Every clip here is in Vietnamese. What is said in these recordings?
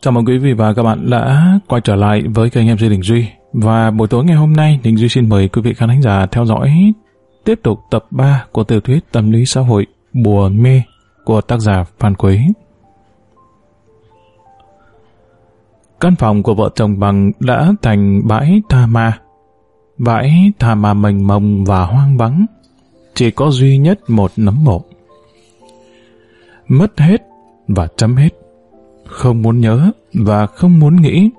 Chào mừng quý vị và các bạn đã quay trở lại với kênh MC Đình Duy. Và buổi tối ngày hôm nay, Đình Duy xin mời quý vị khán giả theo dõi tiếp tục tập 3 của tiểu thuyết tâm lý xã hội Bùa Mê của tác giả Phan Quế. Căn phòng của vợ chồng bằng đã thành bãi tha ma. Bãi tha ma mênh mông và hoang vắng. Chỉ có duy nhất một nấm mộ. Mất hết và chấm hết không muốn nhớ và không muốn nghĩ,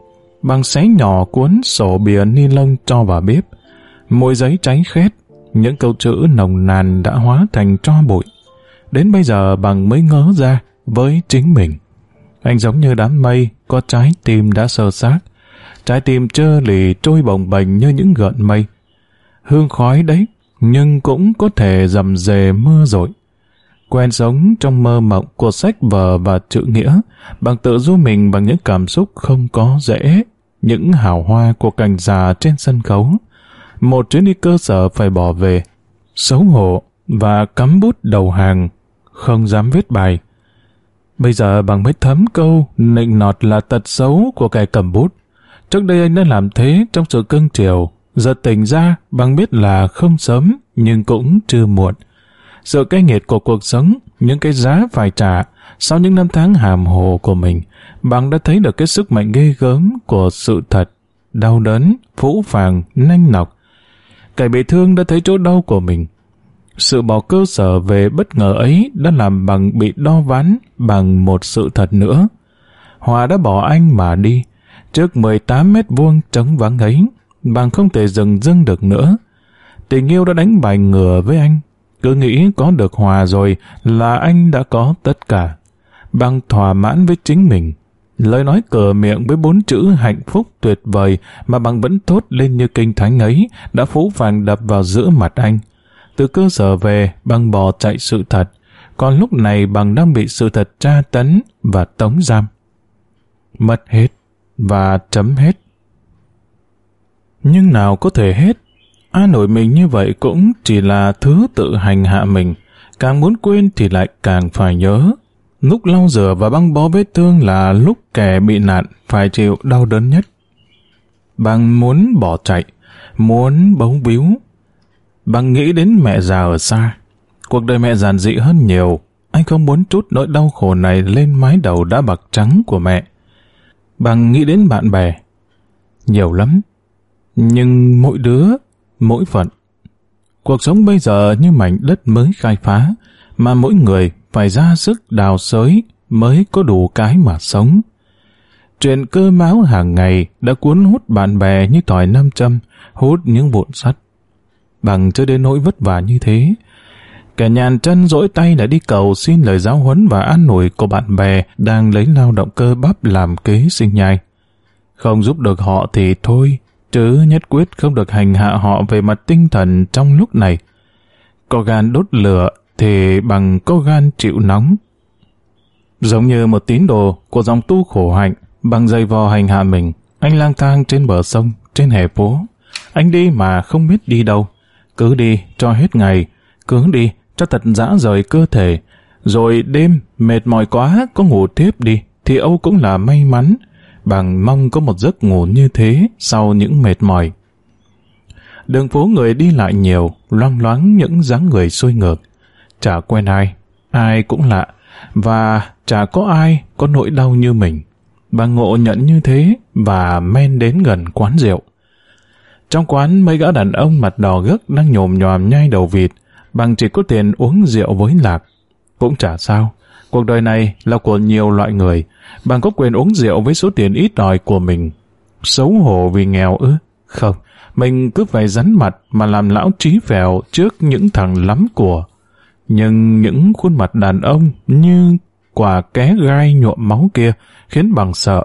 bằng xé nhỏ cuốn sổ bìa ni lông cho vào bếp. Môi giấy cháy khét, những câu chữ nồng nàn đã hóa thành tro bụi. Đến bây giờ bằng mới ngớ ra với chính mình. Anh giống như đám mây, có trái tim đã sơ xác. Trái tim trơ lì trôi bồng bềnh như những gợn mây. Hương khói đấy, nhưng cũng có thể dầm dề mưa rội quen sống trong mơ mộng của sách vở và chữ nghĩa, bằng tự du mình bằng những cảm xúc không có dễ, những hào hoa của cành già trên sân khấu. Một chuyến đi cơ sở phải bỏ về, xấu hổ và cắm bút đầu hàng, không dám viết bài. Bây giờ bằng mới thấm câu nịnh nọt là tật xấu của kẻ cầm bút. Trước đây anh đã làm thế trong sự cưng chiều, giờ tỉnh ra bằng biết là không sớm nhưng cũng chưa muộn sự cay nghiệt của cuộc sống, những cái giá phải trả sau những năm tháng hàm hồ của mình, bạn đã thấy được cái sức mạnh ghê gớm của sự thật, đau đớn, phũ phàng, nanh nọc. Kẻ bị thương đã thấy chỗ đau của mình. Sự bỏ cơ sở về bất ngờ ấy đã làm bằng bị đo ván bằng một sự thật nữa. Hòa đã bỏ anh mà đi, trước 18 mét vuông trống vắng ấy, bằng không thể dừng dưng được nữa. Tình yêu đã đánh bài ngừa với anh, cứ nghĩ có được Hòa rồi là anh đã có tất cả. Bằng thỏa mãn với chính mình. Lời nói cờ miệng với bốn chữ hạnh phúc tuyệt vời mà bằng vẫn thốt lên như kinh thánh ấy đã phú phàng đập vào giữa mặt anh. Từ cơ sở về, bằng bò chạy sự thật. Còn lúc này bằng đang bị sự thật tra tấn và tống giam. Mất hết và chấm hết. Nhưng nào có thể hết An ủi mình như vậy cũng chỉ là thứ tự hành hạ mình. Càng muốn quên thì lại càng phải nhớ. Lúc lau rửa và băng bó vết thương là lúc kẻ bị nạn phải chịu đau đớn nhất. Bằng muốn bỏ chạy, muốn bấu víu. Bằng nghĩ đến mẹ già ở xa. Cuộc đời mẹ giản dị hơn nhiều. Anh không muốn chút nỗi đau khổ này lên mái đầu đã bạc trắng của mẹ. Bằng nghĩ đến bạn bè. Nhiều lắm. Nhưng mỗi đứa mỗi phận. Cuộc sống bây giờ như mảnh đất mới khai phá, mà mỗi người phải ra sức đào sới mới có đủ cái mà sống. Chuyện cơ máu hàng ngày đã cuốn hút bạn bè như tỏi nam châm, hút những vụn sắt. Bằng cho đến nỗi vất vả như thế, kẻ nhàn chân dỗi tay đã đi cầu xin lời giáo huấn và an ủi của bạn bè đang lấy lao động cơ bắp làm kế sinh nhai. Không giúp được họ thì thôi, chứ nhất quyết không được hành hạ họ về mặt tinh thần trong lúc này. Có gan đốt lửa thì bằng có gan chịu nóng. Giống như một tín đồ của dòng tu khổ hạnh, bằng dây vò hành hạ mình, anh lang thang trên bờ sông, trên hè phố. Anh đi mà không biết đi đâu. Cứ đi cho hết ngày, cứ đi cho thật dã rời cơ thể. Rồi đêm, mệt mỏi quá, có ngủ tiếp đi, thì Âu cũng là may mắn, bằng mong có một giấc ngủ như thế sau những mệt mỏi. Đường phố người đi lại nhiều, loang loáng những dáng người xuôi ngược. Chả quen ai, ai cũng lạ, và chả có ai có nỗi đau như mình. Bà ngộ nhận như thế và men đến gần quán rượu. Trong quán mấy gã đàn ông mặt đỏ gấc đang nhồm nhòm nhai đầu vịt, bằng chỉ có tiền uống rượu với lạc. Cũng chả sao, cuộc đời này là của nhiều loại người, bạn có quyền uống rượu với số tiền ít ỏi của mình. Xấu hổ vì nghèo ư? Không, mình cứ phải rắn mặt mà làm lão trí vẹo trước những thằng lắm của. Nhưng những khuôn mặt đàn ông như quả ké gai nhuộm máu kia khiến bằng sợ.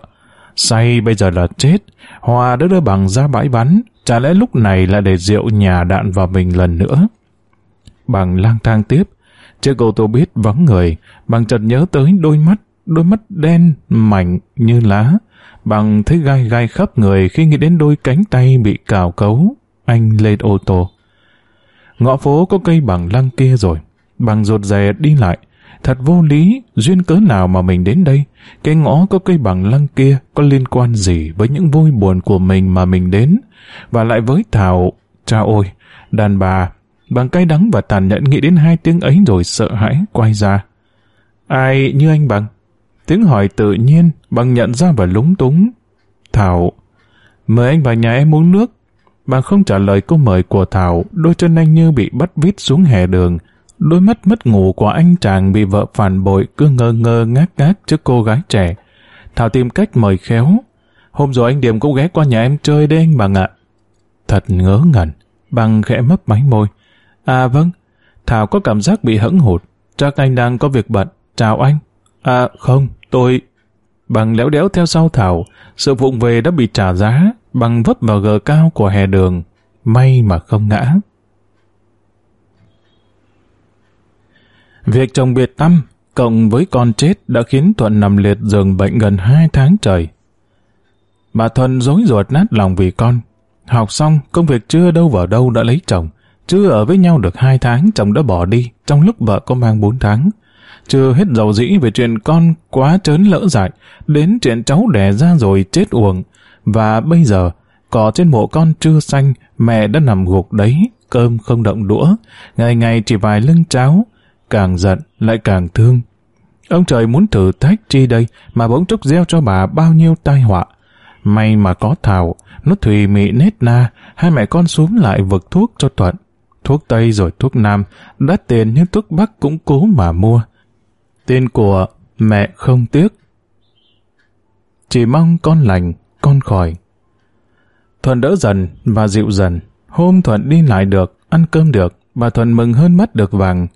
Say bây giờ là chết, Hòa đã đưa bằng ra bãi bắn, chả lẽ lúc này là để rượu nhà đạn vào mình lần nữa. Bằng lang thang tiếp, chiếc ô tô biết vắng người, bằng chợt nhớ tới đôi mắt đôi mắt đen, mảnh như lá, bằng thấy gai gai khắp người khi nghĩ đến đôi cánh tay bị cào cấu. Anh lên ô tô. Ngõ phố có cây bằng lăng kia rồi, bằng rột rè đi lại, Thật vô lý, duyên cớ nào mà mình đến đây? Cái ngõ có cây bằng lăng kia có liên quan gì với những vui buồn của mình mà mình đến? Và lại với Thảo, cha ôi, đàn bà, bằng cay đắng và tàn nhẫn nghĩ đến hai tiếng ấy rồi sợ hãi quay ra. Ai như anh bằng? Tiếng hỏi tự nhiên, bằng nhận ra và lúng túng. Thảo, mời anh vào nhà em uống nước. Bằng không trả lời câu mời của Thảo, đôi chân anh như bị bắt vít xuống hè đường, Đôi mắt mất ngủ của anh chàng bị vợ phản bội cứ ngơ ngơ ngác ngác trước cô gái trẻ. Thảo tìm cách mời khéo. Hôm rồi anh Điểm cũng ghé qua nhà em chơi đấy anh bằng ạ. Thật ngớ ngẩn, bằng khẽ mấp máy môi. À vâng, Thảo có cảm giác bị hững hụt. Chắc anh đang có việc bận. Chào anh. À không, tôi... Bằng léo đéo theo sau Thảo, sự vụng về đã bị trả giá bằng vấp vào gờ cao của hè đường. May mà không ngã. Việc chồng biệt tâm, cộng với con chết đã khiến Thuận nằm liệt giường bệnh gần hai tháng trời. Bà Thuận dối ruột nát lòng vì con. Học xong, công việc chưa đâu vào đâu đã lấy chồng. Chưa ở với nhau được hai tháng, chồng đã bỏ đi, trong lúc vợ có mang bốn tháng. Chưa hết dầu dĩ về chuyện con quá trớn lỡ dại, đến chuyện cháu đẻ ra rồi chết uổng. Và bây giờ, cỏ trên mộ con chưa xanh, mẹ đã nằm gục đấy, cơm không động đũa, ngày ngày chỉ vài lưng cháo, càng giận lại càng thương. Ông trời muốn thử thách chi đây mà bỗng chốc gieo cho bà bao nhiêu tai họa. May mà có Thảo, nó thùy mị nết na, hai mẹ con xuống lại vực thuốc cho Thuận. Thuốc Tây rồi thuốc Nam, đắt tiền nhưng thuốc Bắc cũng cố mà mua. tên của mẹ không tiếc. Chỉ mong con lành, con khỏi. Thuận đỡ dần và dịu dần. Hôm Thuận đi lại được, ăn cơm được, bà Thuận mừng hơn mắt được vàng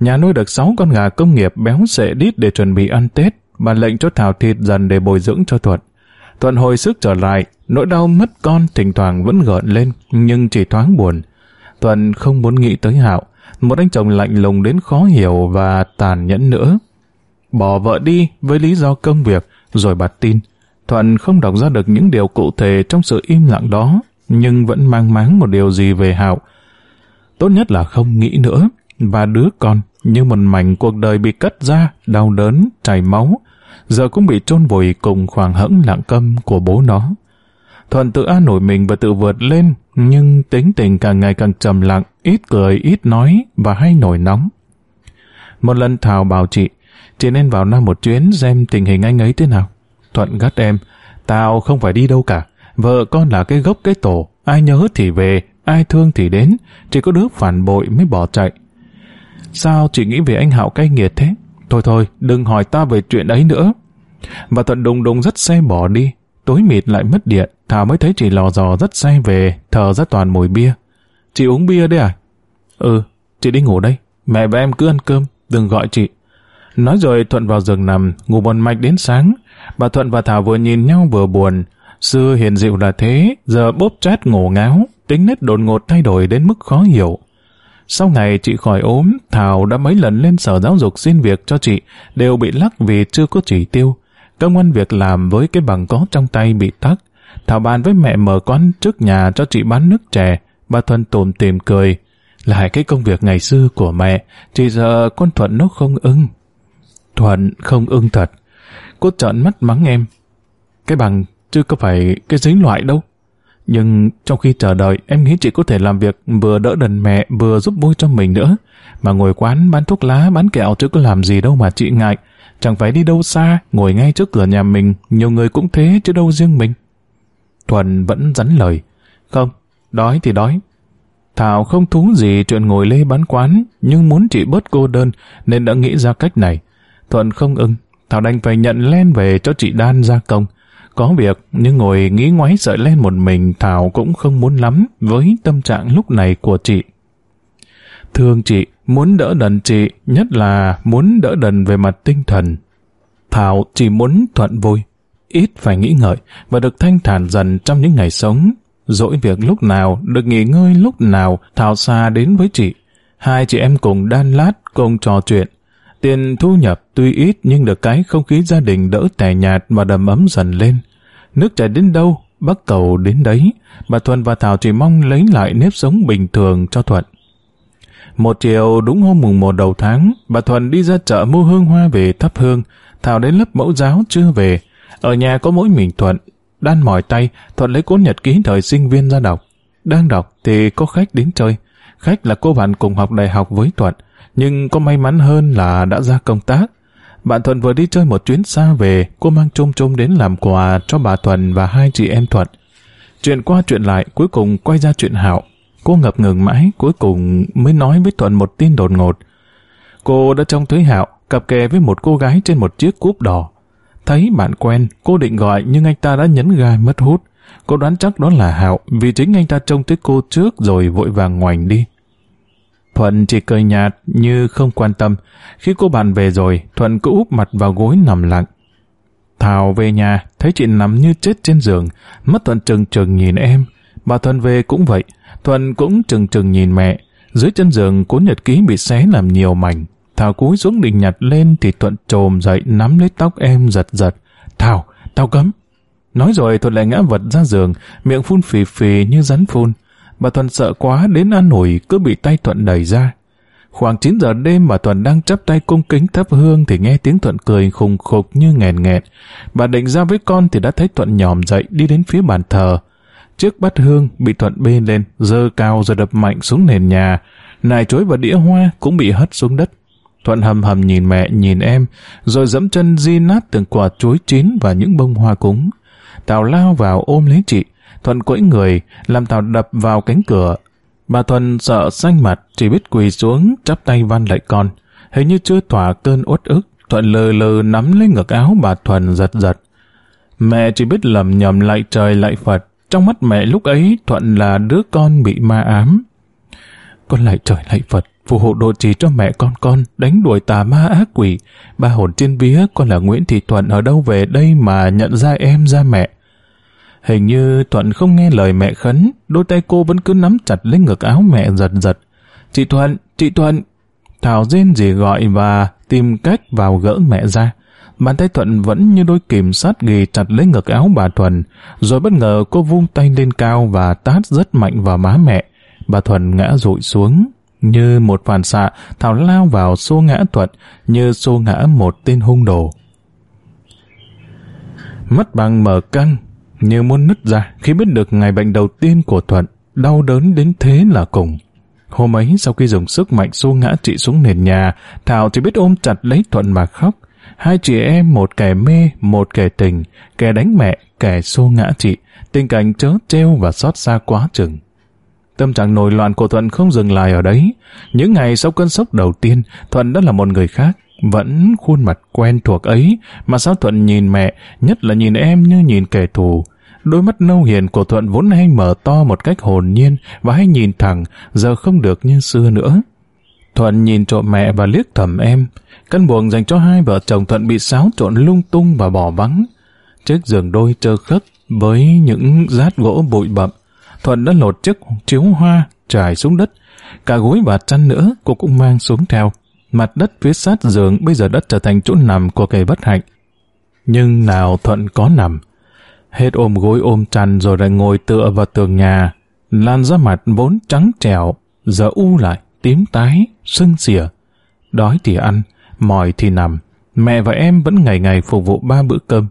nhà nuôi được 6 con gà công nghiệp béo sệ đít để chuẩn bị ăn Tết, bà lệnh cho thảo thịt dần để bồi dưỡng cho Thuận. Thuận hồi sức trở lại, nỗi đau mất con thỉnh thoảng vẫn gợn lên, nhưng chỉ thoáng buồn. Thuận không muốn nghĩ tới Hạo, một anh chồng lạnh lùng đến khó hiểu và tàn nhẫn nữa. Bỏ vợ đi với lý do công việc, rồi bật tin. Thuận không đọc ra được những điều cụ thể trong sự im lặng đó, nhưng vẫn mang máng một điều gì về Hạo. Tốt nhất là không nghĩ nữa và đứa con như một mảnh cuộc đời bị cắt ra, đau đớn, chảy máu, giờ cũng bị chôn vùi cùng khoảng hẫng lặng câm của bố nó. Thuận tự an nổi mình và tự vượt lên, nhưng tính tình càng ngày càng trầm lặng, ít cười, ít nói và hay nổi nóng. Một lần Thảo bảo chị, chị nên vào Nam một chuyến xem tình hình anh ấy thế nào. Thuận gắt em, tao không phải đi đâu cả, vợ con là cái gốc cái tổ, ai nhớ thì về, ai thương thì đến, chỉ có đứa phản bội mới bỏ chạy. Sao chị nghĩ về anh Hạo cay nghiệt thế? Thôi thôi, đừng hỏi ta về chuyện ấy nữa. Và Thuận đùng đùng dắt xe bỏ đi. Tối mịt lại mất điện, Thảo mới thấy chị lò dò rất say về, thở ra toàn mùi bia. Chị uống bia đấy à? Ừ, chị đi ngủ đây. Mẹ và em cứ ăn cơm, đừng gọi chị. Nói rồi Thuận vào giường nằm, ngủ bồn mạch đến sáng. Bà Thuận và Thảo vừa nhìn nhau vừa buồn. Xưa hiền dịu là thế, giờ bốp chát ngổ ngáo, tính nết đột ngột thay đổi đến mức khó hiểu. Sau ngày chị khỏi ốm, Thảo đã mấy lần lên sở giáo dục xin việc cho chị, đều bị lắc vì chưa có chỉ tiêu. Công an việc làm với cái bằng có trong tay bị tắc. Thảo bàn với mẹ mở quán trước nhà cho chị bán nước chè. Bà Thuần tùm tìm cười. Lại cái công việc ngày xưa của mẹ, chỉ giờ con Thuận nó không ưng. Thuận không ưng thật. Cô trợn mắt mắng em. Cái bằng chứ có phải cái giấy loại đâu. Nhưng trong khi chờ đợi, em nghĩ chị có thể làm việc vừa đỡ đần mẹ, vừa giúp vui cho mình nữa. Mà ngồi quán bán thuốc lá, bán kẹo chứ có làm gì đâu mà chị ngại. Chẳng phải đi đâu xa, ngồi ngay trước cửa nhà mình, nhiều người cũng thế chứ đâu riêng mình. Thuần vẫn rắn lời. Không, đói thì đói. Thảo không thú gì chuyện ngồi lê bán quán, nhưng muốn chị bớt cô đơn nên đã nghĩ ra cách này. Thuận không ưng, Thảo đành phải nhận len về cho chị Đan ra công. Có việc, nhưng ngồi nghĩ ngoái sợi lên một mình Thảo cũng không muốn lắm với tâm trạng lúc này của chị. Thương chị, muốn đỡ đần chị, nhất là muốn đỡ đần về mặt tinh thần. Thảo chỉ muốn thuận vui, ít phải nghĩ ngợi và được thanh thản dần trong những ngày sống. Dỗi việc lúc nào, được nghỉ ngơi lúc nào, Thảo xa đến với chị. Hai chị em cùng đan lát, cùng trò chuyện. Tiền thu nhập tuy ít nhưng được cái không khí gia đình đỡ tẻ nhạt và đầm ấm dần lên. Nước chảy đến đâu, bắc cầu đến đấy. Bà Thuần và Thảo chỉ mong lấy lại nếp sống bình thường cho Thuận. Một chiều đúng hôm mùng một đầu tháng, bà Thuần đi ra chợ mua hương hoa về thắp hương. Thảo đến lớp mẫu giáo chưa về. Ở nhà có mỗi mình Thuận. Đan mỏi tay, Thuận lấy cuốn nhật ký thời sinh viên ra đọc. Đang đọc thì có khách đến chơi. Khách là cô bạn cùng học đại học với Thuận, nhưng có may mắn hơn là đã ra công tác. Bạn Thuận vừa đi chơi một chuyến xa về, cô mang chôm chôm đến làm quà cho bà Thuận và hai chị em Thuận. Chuyện qua chuyện lại, cuối cùng quay ra chuyện Hạo. Cô ngập ngừng mãi, cuối cùng mới nói với Thuận một tin đột ngột. Cô đã trong thấy Hạo, cặp kè với một cô gái trên một chiếc cúp đỏ. Thấy bạn quen, cô định gọi nhưng anh ta đã nhấn ga mất hút. Cô đoán chắc đó là Hạo vì chính anh ta trông thấy cô trước rồi vội vàng ngoảnh đi. Thuận chỉ cười nhạt như không quan tâm. Khi cô bạn về rồi, Thuận cứ úp mặt vào gối nằm lặng. Thảo về nhà, thấy chị nằm như chết trên giường, mắt Thuận trừng trừng nhìn em. Bà thuần về cũng vậy, thuần cũng trừng trừng nhìn mẹ. Dưới chân giường cuốn nhật ký bị xé làm nhiều mảnh. Thảo cúi xuống định nhặt lên thì Thuận trồm dậy nắm lấy tóc em giật giật. Thảo, tao cấm. Nói rồi Thuận lại ngã vật ra giường, miệng phun phì phì như rắn phun. Bà thuần sợ quá đến ăn nổi cứ bị tay Thuận đẩy ra. Khoảng 9 giờ đêm bà Thuận đang chấp tay cung kính thắp hương thì nghe tiếng Thuận cười khùng khục như nghẹn nghẹn. Bà định ra với con thì đã thấy Thuận nhòm dậy đi đến phía bàn thờ. Chiếc bát hương bị Thuận bê lên, dơ cao rồi đập mạnh xuống nền nhà. Nài chuối và đĩa hoa cũng bị hất xuống đất. Thuận hầm hầm nhìn mẹ, nhìn em, rồi dẫm chân di nát từng quả chuối chín và những bông hoa cúng. Tào lao vào ôm lấy chị, Thuận quẫy người, làm Tào đập vào cánh cửa. Bà thuận sợ xanh mặt, chỉ biết quỳ xuống, chắp tay van lại con. Hình như chưa thỏa cơn uất ức, Thuận lờ lờ nắm lấy ngực áo bà thuận giật giật. Mẹ chỉ biết lầm nhầm lại trời lại Phật. Trong mắt mẹ lúc ấy, Thuận là đứa con bị ma ám. Con lại trời lại Phật, phù hộ độ trì cho mẹ con con, đánh đuổi tà ma ác quỷ. Ba hồn trên vía, con là Nguyễn Thị Thuận ở đâu về đây mà nhận ra em ra mẹ. Hình như Thuận không nghe lời mẹ khấn, đôi tay cô vẫn cứ nắm chặt lấy ngực áo mẹ giật giật. Chị Thuận, chị Thuận! Thảo rên gì gọi và tìm cách vào gỡ mẹ ra. Bàn tay Thuận vẫn như đôi kìm sát ghì chặt lấy ngực áo bà Thuần, rồi bất ngờ cô vung tay lên cao và tát rất mạnh vào má mẹ. Bà Thuần ngã rụi xuống. Như một phản xạ, Thảo lao vào xô ngã Thuận, như xô ngã một tên hung đồ. Mắt bằng mở căng, như muốn nứt ra khi biết được ngày bệnh đầu tiên của Thuận, đau đớn đến thế là cùng. Hôm ấy sau khi dùng sức mạnh xô ngã chị xuống nền nhà, Thảo chỉ biết ôm chặt lấy Thuận mà khóc. Hai chị em một kẻ mê, một kẻ tình, kẻ đánh mẹ, kẻ xô ngã chị, tình cảnh chớ treo và xót xa quá chừng. Tâm trạng nổi loạn của Thuận không dừng lại ở đấy. Những ngày sau cơn sốc đầu tiên, Thuận đã là một người khác. Vẫn khuôn mặt quen thuộc ấy, mà sao Thuận nhìn mẹ, nhất là nhìn em như nhìn kẻ thù. Đôi mắt nâu hiền của Thuận vốn hay mở to một cách hồn nhiên và hay nhìn thẳng, giờ không được như xưa nữa. Thuận nhìn trộm mẹ và liếc thầm em. Căn buồng dành cho hai vợ chồng Thuận bị xáo trộn lung tung và bỏ vắng. Chiếc giường đôi trơ khất với những rát gỗ bụi bậm. Thuận đã lột chiếc chiếu hoa trải xuống đất. Cả gối và chăn nữa cô cũng mang xuống theo. Mặt đất phía sát giường bây giờ đất trở thành chỗ nằm của kẻ bất hạnh. Nhưng nào Thuận có nằm. Hết ôm gối ôm chăn rồi lại ngồi tựa vào tường nhà. Lan ra mặt vốn trắng trẻo, giờ u lại, tím tái, sưng xỉa. Đói thì ăn, mỏi thì nằm. Mẹ và em vẫn ngày ngày phục vụ ba bữa cơm.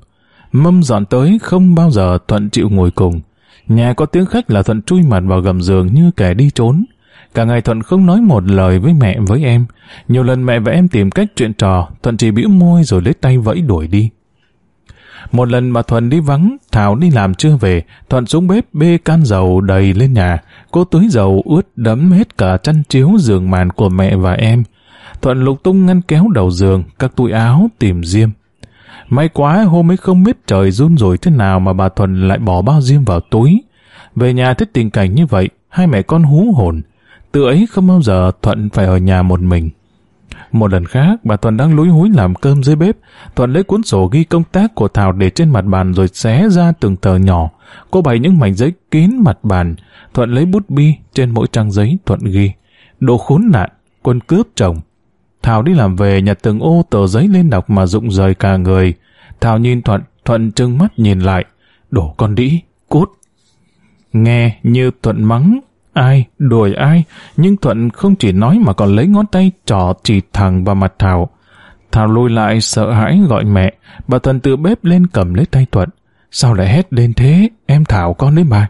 Mâm dọn tới không bao giờ Thuận chịu ngồi cùng. Nhà có tiếng khách là Thuận chui mặt vào gầm giường như kẻ đi trốn. Cả ngày Thuận không nói một lời với mẹ với em. Nhiều lần mẹ và em tìm cách chuyện trò, Thuận chỉ bĩu môi rồi lấy tay vẫy đuổi đi. Một lần mà Thuận đi vắng, Thảo đi làm chưa về, Thuận xuống bếp bê can dầu đầy lên nhà. Cô tưới dầu ướt đẫm hết cả chăn chiếu giường màn của mẹ và em. Thuận lục tung ngăn kéo đầu giường, các túi áo tìm diêm. May quá hôm ấy không biết trời run rồi thế nào mà bà Thuận lại bỏ bao diêm vào túi. Về nhà thích tình cảnh như vậy, hai mẹ con hú hồn. Từ ấy không bao giờ Thuận phải ở nhà một mình. Một lần khác, bà Thuận đang lúi húi làm cơm dưới bếp. Thuận lấy cuốn sổ ghi công tác của Thảo để trên mặt bàn rồi xé ra từng tờ nhỏ. Cô bày những mảnh giấy kín mặt bàn. Thuận lấy bút bi trên mỗi trang giấy Thuận ghi. Đồ khốn nạn, quân cướp chồng. Thảo đi làm về nhặt từng ô tờ giấy lên đọc mà rụng rời cả người. Thảo nhìn Thuận, Thuận trừng mắt nhìn lại. Đổ con đĩ, cút. Nghe như Thuận mắng, ai, đuổi ai, nhưng Thuận không chỉ nói mà còn lấy ngón tay trỏ chỉ thẳng vào mặt Thảo. Thảo lùi lại sợ hãi gọi mẹ, bà Thuận từ bếp lên cầm lấy tay Thuận. Sao lại hét lên thế, em Thảo con đấy mà.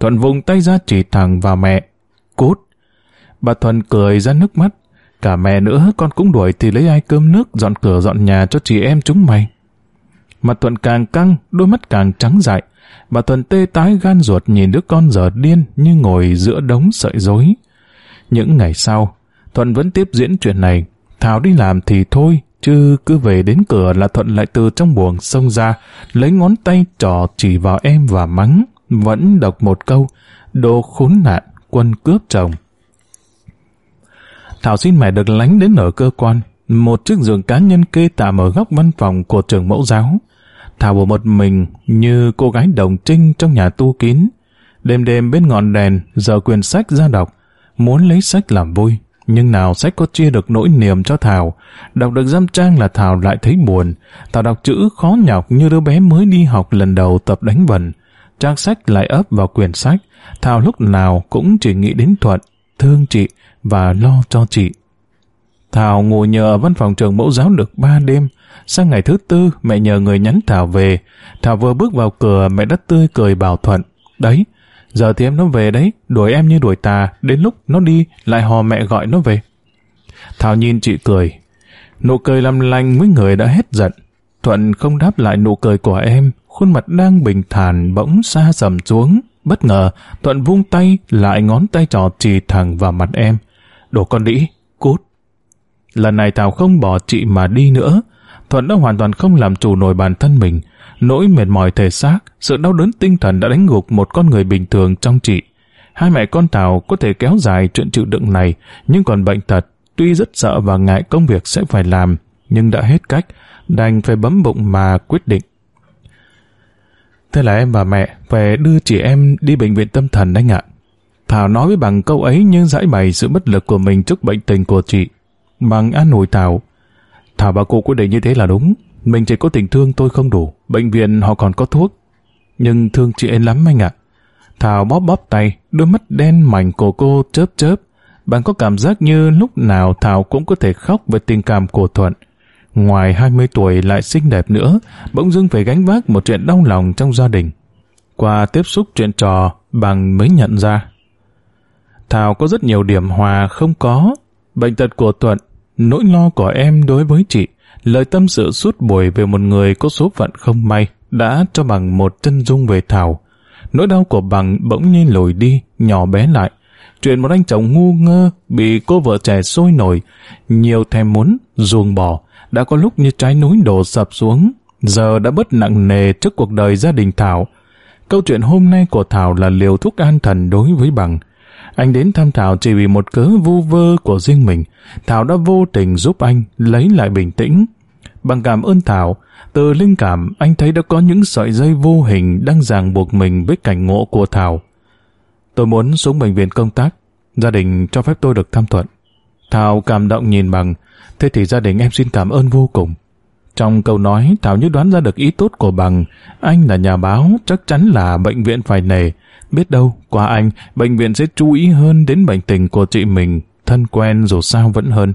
Thuận vùng tay ra chỉ thẳng vào mẹ. Cút. Bà Thuận cười ra nước mắt. Cả mẹ nữa con cũng đuổi thì lấy ai cơm nước dọn cửa dọn nhà cho chị em chúng mày mà Thuận càng căng, đôi mắt càng trắng dại. Bà Thuận tê tái gan ruột nhìn đứa con giờ điên như ngồi giữa đống sợi rối. Những ngày sau, Thuận vẫn tiếp diễn chuyện này. Thảo đi làm thì thôi, chứ cứ về đến cửa là Thuận lại từ trong buồng xông ra, lấy ngón tay trỏ chỉ vào em và mắng, vẫn đọc một câu, đồ khốn nạn, quân cướp chồng. Thảo xin mẹ được lánh đến ở cơ quan, một chiếc giường cá nhân kê tạm ở góc văn phòng của trường mẫu giáo. Thảo ở một mình như cô gái đồng trinh trong nhà tu kín. Đêm đêm bên ngọn đèn, giờ quyển sách ra đọc, muốn lấy sách làm vui. Nhưng nào sách có chia được nỗi niềm cho Thảo, đọc được dăm trang là Thảo lại thấy buồn. Thảo đọc chữ khó nhọc như đứa bé mới đi học lần đầu tập đánh vần. Trang sách lại ấp vào quyển sách, Thảo lúc nào cũng chỉ nghĩ đến Thuận, thương chị và lo cho chị. Thảo ngồi nhờ ở văn phòng trường mẫu giáo được ba đêm. Sang ngày thứ tư, mẹ nhờ người nhắn Thảo về. Thảo vừa bước vào cửa, mẹ đất tươi cười bảo Thuận. Đấy, giờ thì em nó về đấy, đuổi em như đuổi tà, đến lúc nó đi, lại hò mẹ gọi nó về. Thảo nhìn chị cười. Nụ cười làm lành với người đã hết giận. Thuận không đáp lại nụ cười của em, khuôn mặt đang bình thản bỗng xa sầm xuống. Bất ngờ, Thuận vung tay, lại ngón tay trò chỉ thẳng vào mặt em. Đồ con đĩ, cút. Lần này Thảo không bỏ chị mà đi nữa. Thuận đã hoàn toàn không làm chủ nổi bản thân mình. Nỗi mệt mỏi thể xác, sự đau đớn tinh thần đã đánh gục một con người bình thường trong chị. Hai mẹ con Thảo có thể kéo dài chuyện chịu đựng này, nhưng còn bệnh tật, tuy rất sợ và ngại công việc sẽ phải làm, nhưng đã hết cách, đành phải bấm bụng mà quyết định. Thế là em và mẹ về đưa chị em đi bệnh viện tâm thần anh ạ. Thảo nói với bằng câu ấy nhưng giải bày sự bất lực của mình trước bệnh tình của chị. Bằng an ủi Thảo. Thảo bà cô quyết định như thế là đúng. Mình chỉ có tình thương tôi không đủ. Bệnh viện họ còn có thuốc. Nhưng thương chị em lắm anh ạ. Thảo bóp bóp tay, đôi mắt đen mảnh của cô chớp chớp. Bạn có cảm giác như lúc nào Thảo cũng có thể khóc về tình cảm của Thuận. Ngoài 20 tuổi lại xinh đẹp nữa, bỗng dưng phải gánh vác một chuyện đau lòng trong gia đình. Qua tiếp xúc chuyện trò, bằng mới nhận ra. Thảo có rất nhiều điểm hòa không có. Bệnh tật của Thuận, nỗi lo của em đối với chị, lời tâm sự suốt buổi về một người có số phận không may, đã cho bằng một chân dung về Thảo. Nỗi đau của bằng bỗng nhiên lùi đi, nhỏ bé lại. Chuyện một anh chồng ngu ngơ, bị cô vợ trẻ sôi nổi, nhiều thèm muốn, ruồng bỏ, đã có lúc như trái núi đổ sập xuống, giờ đã bớt nặng nề trước cuộc đời gia đình Thảo. Câu chuyện hôm nay của Thảo là liều thuốc an thần đối với bằng. Anh đến thăm Thảo chỉ vì một cớ vu vơ của riêng mình. Thảo đã vô tình giúp anh lấy lại bình tĩnh. Bằng cảm ơn Thảo, từ linh cảm anh thấy đã có những sợi dây vô hình đang ràng buộc mình với cảnh ngộ của Thảo. Tôi muốn xuống bệnh viện công tác. Gia đình cho phép tôi được tham thuận. Thảo cảm động nhìn bằng, thế thì gia đình em xin cảm ơn vô cùng. Trong câu nói, Thảo như đoán ra được ý tốt của bằng, anh là nhà báo, chắc chắn là bệnh viện phải nề. Biết đâu, qua anh, bệnh viện sẽ chú ý hơn đến bệnh tình của chị mình, thân quen dù sao vẫn hơn.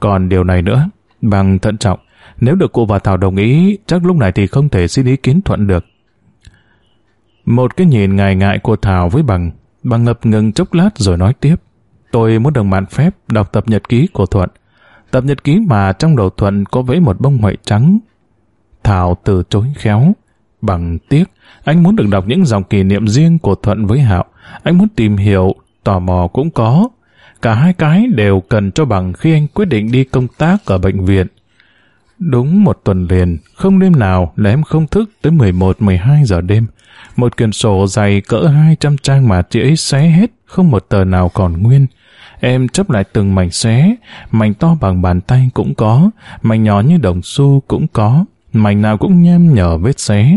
Còn điều này nữa, bằng thận trọng, nếu được cô và Thảo đồng ý, chắc lúc này thì không thể xin ý kiến thuận được. Một cái nhìn ngại ngại của Thảo với bằng, bằng ngập ngừng chốc lát rồi nói tiếp. Tôi muốn được bạn phép đọc tập nhật ký của Thuận. Tập nhật ký mà trong đầu Thuận có vẽ một bông huệ trắng. Thảo từ chối khéo. Bằng tiếc, anh muốn được đọc những dòng kỷ niệm riêng của Thuận với Hạo. Anh muốn tìm hiểu, tò mò cũng có. Cả hai cái đều cần cho bằng khi anh quyết định đi công tác ở bệnh viện. Đúng một tuần liền, không đêm nào là em không thức tới 11-12 giờ đêm. Một quyển sổ dày cỡ 200 trang mà chị ấy xé hết, không một tờ nào còn nguyên. Em chấp lại từng mảnh xé, mảnh to bằng bàn tay cũng có, mảnh nhỏ như đồng xu cũng có, mảnh nào cũng nhem nhở vết xé.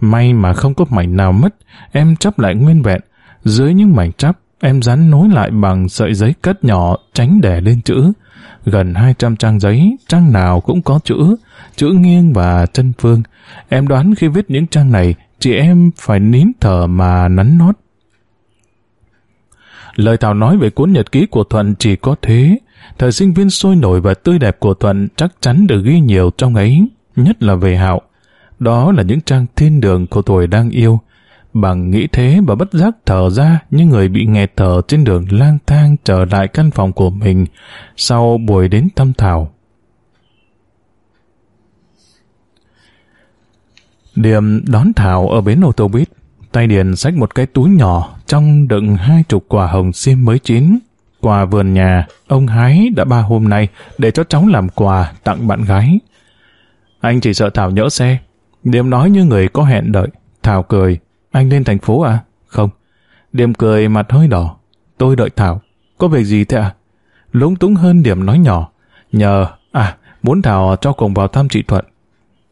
May mà không có mảnh nào mất, em chấp lại nguyên vẹn. Dưới những mảnh chắp, em dán nối lại bằng sợi giấy cất nhỏ tránh đè lên chữ. Gần 200 trang giấy, trang nào cũng có chữ, chữ nghiêng và chân phương. Em đoán khi viết những trang này, chị em phải nín thở mà nắn nót Lời Thảo nói về cuốn nhật ký của Thuận chỉ có thế. Thời sinh viên sôi nổi và tươi đẹp của Thuận chắc chắn được ghi nhiều trong ấy, nhất là về Hạo. Đó là những trang thiên đường của tuổi đang yêu. Bằng nghĩ thế và bất giác thở ra như người bị nghẹt thở trên đường lang thang trở lại căn phòng của mình sau buổi đến thăm Thảo. Điểm đón Thảo ở bến ô tô buýt. Tay Điền xách một cái túi nhỏ trong đựng hai chục quả hồng xiêm mới chín. Quà vườn nhà, ông hái đã ba hôm nay để cho cháu làm quà tặng bạn gái. Anh chỉ sợ Thảo nhỡ xe. Điềm nói như người có hẹn đợi. Thảo cười. Anh lên thành phố à? Không. Điềm cười mặt hơi đỏ. Tôi đợi Thảo. Có việc gì thế à? Lúng túng hơn Điểm nói nhỏ. Nhờ, à, muốn Thảo cho cùng vào thăm chị Thuận.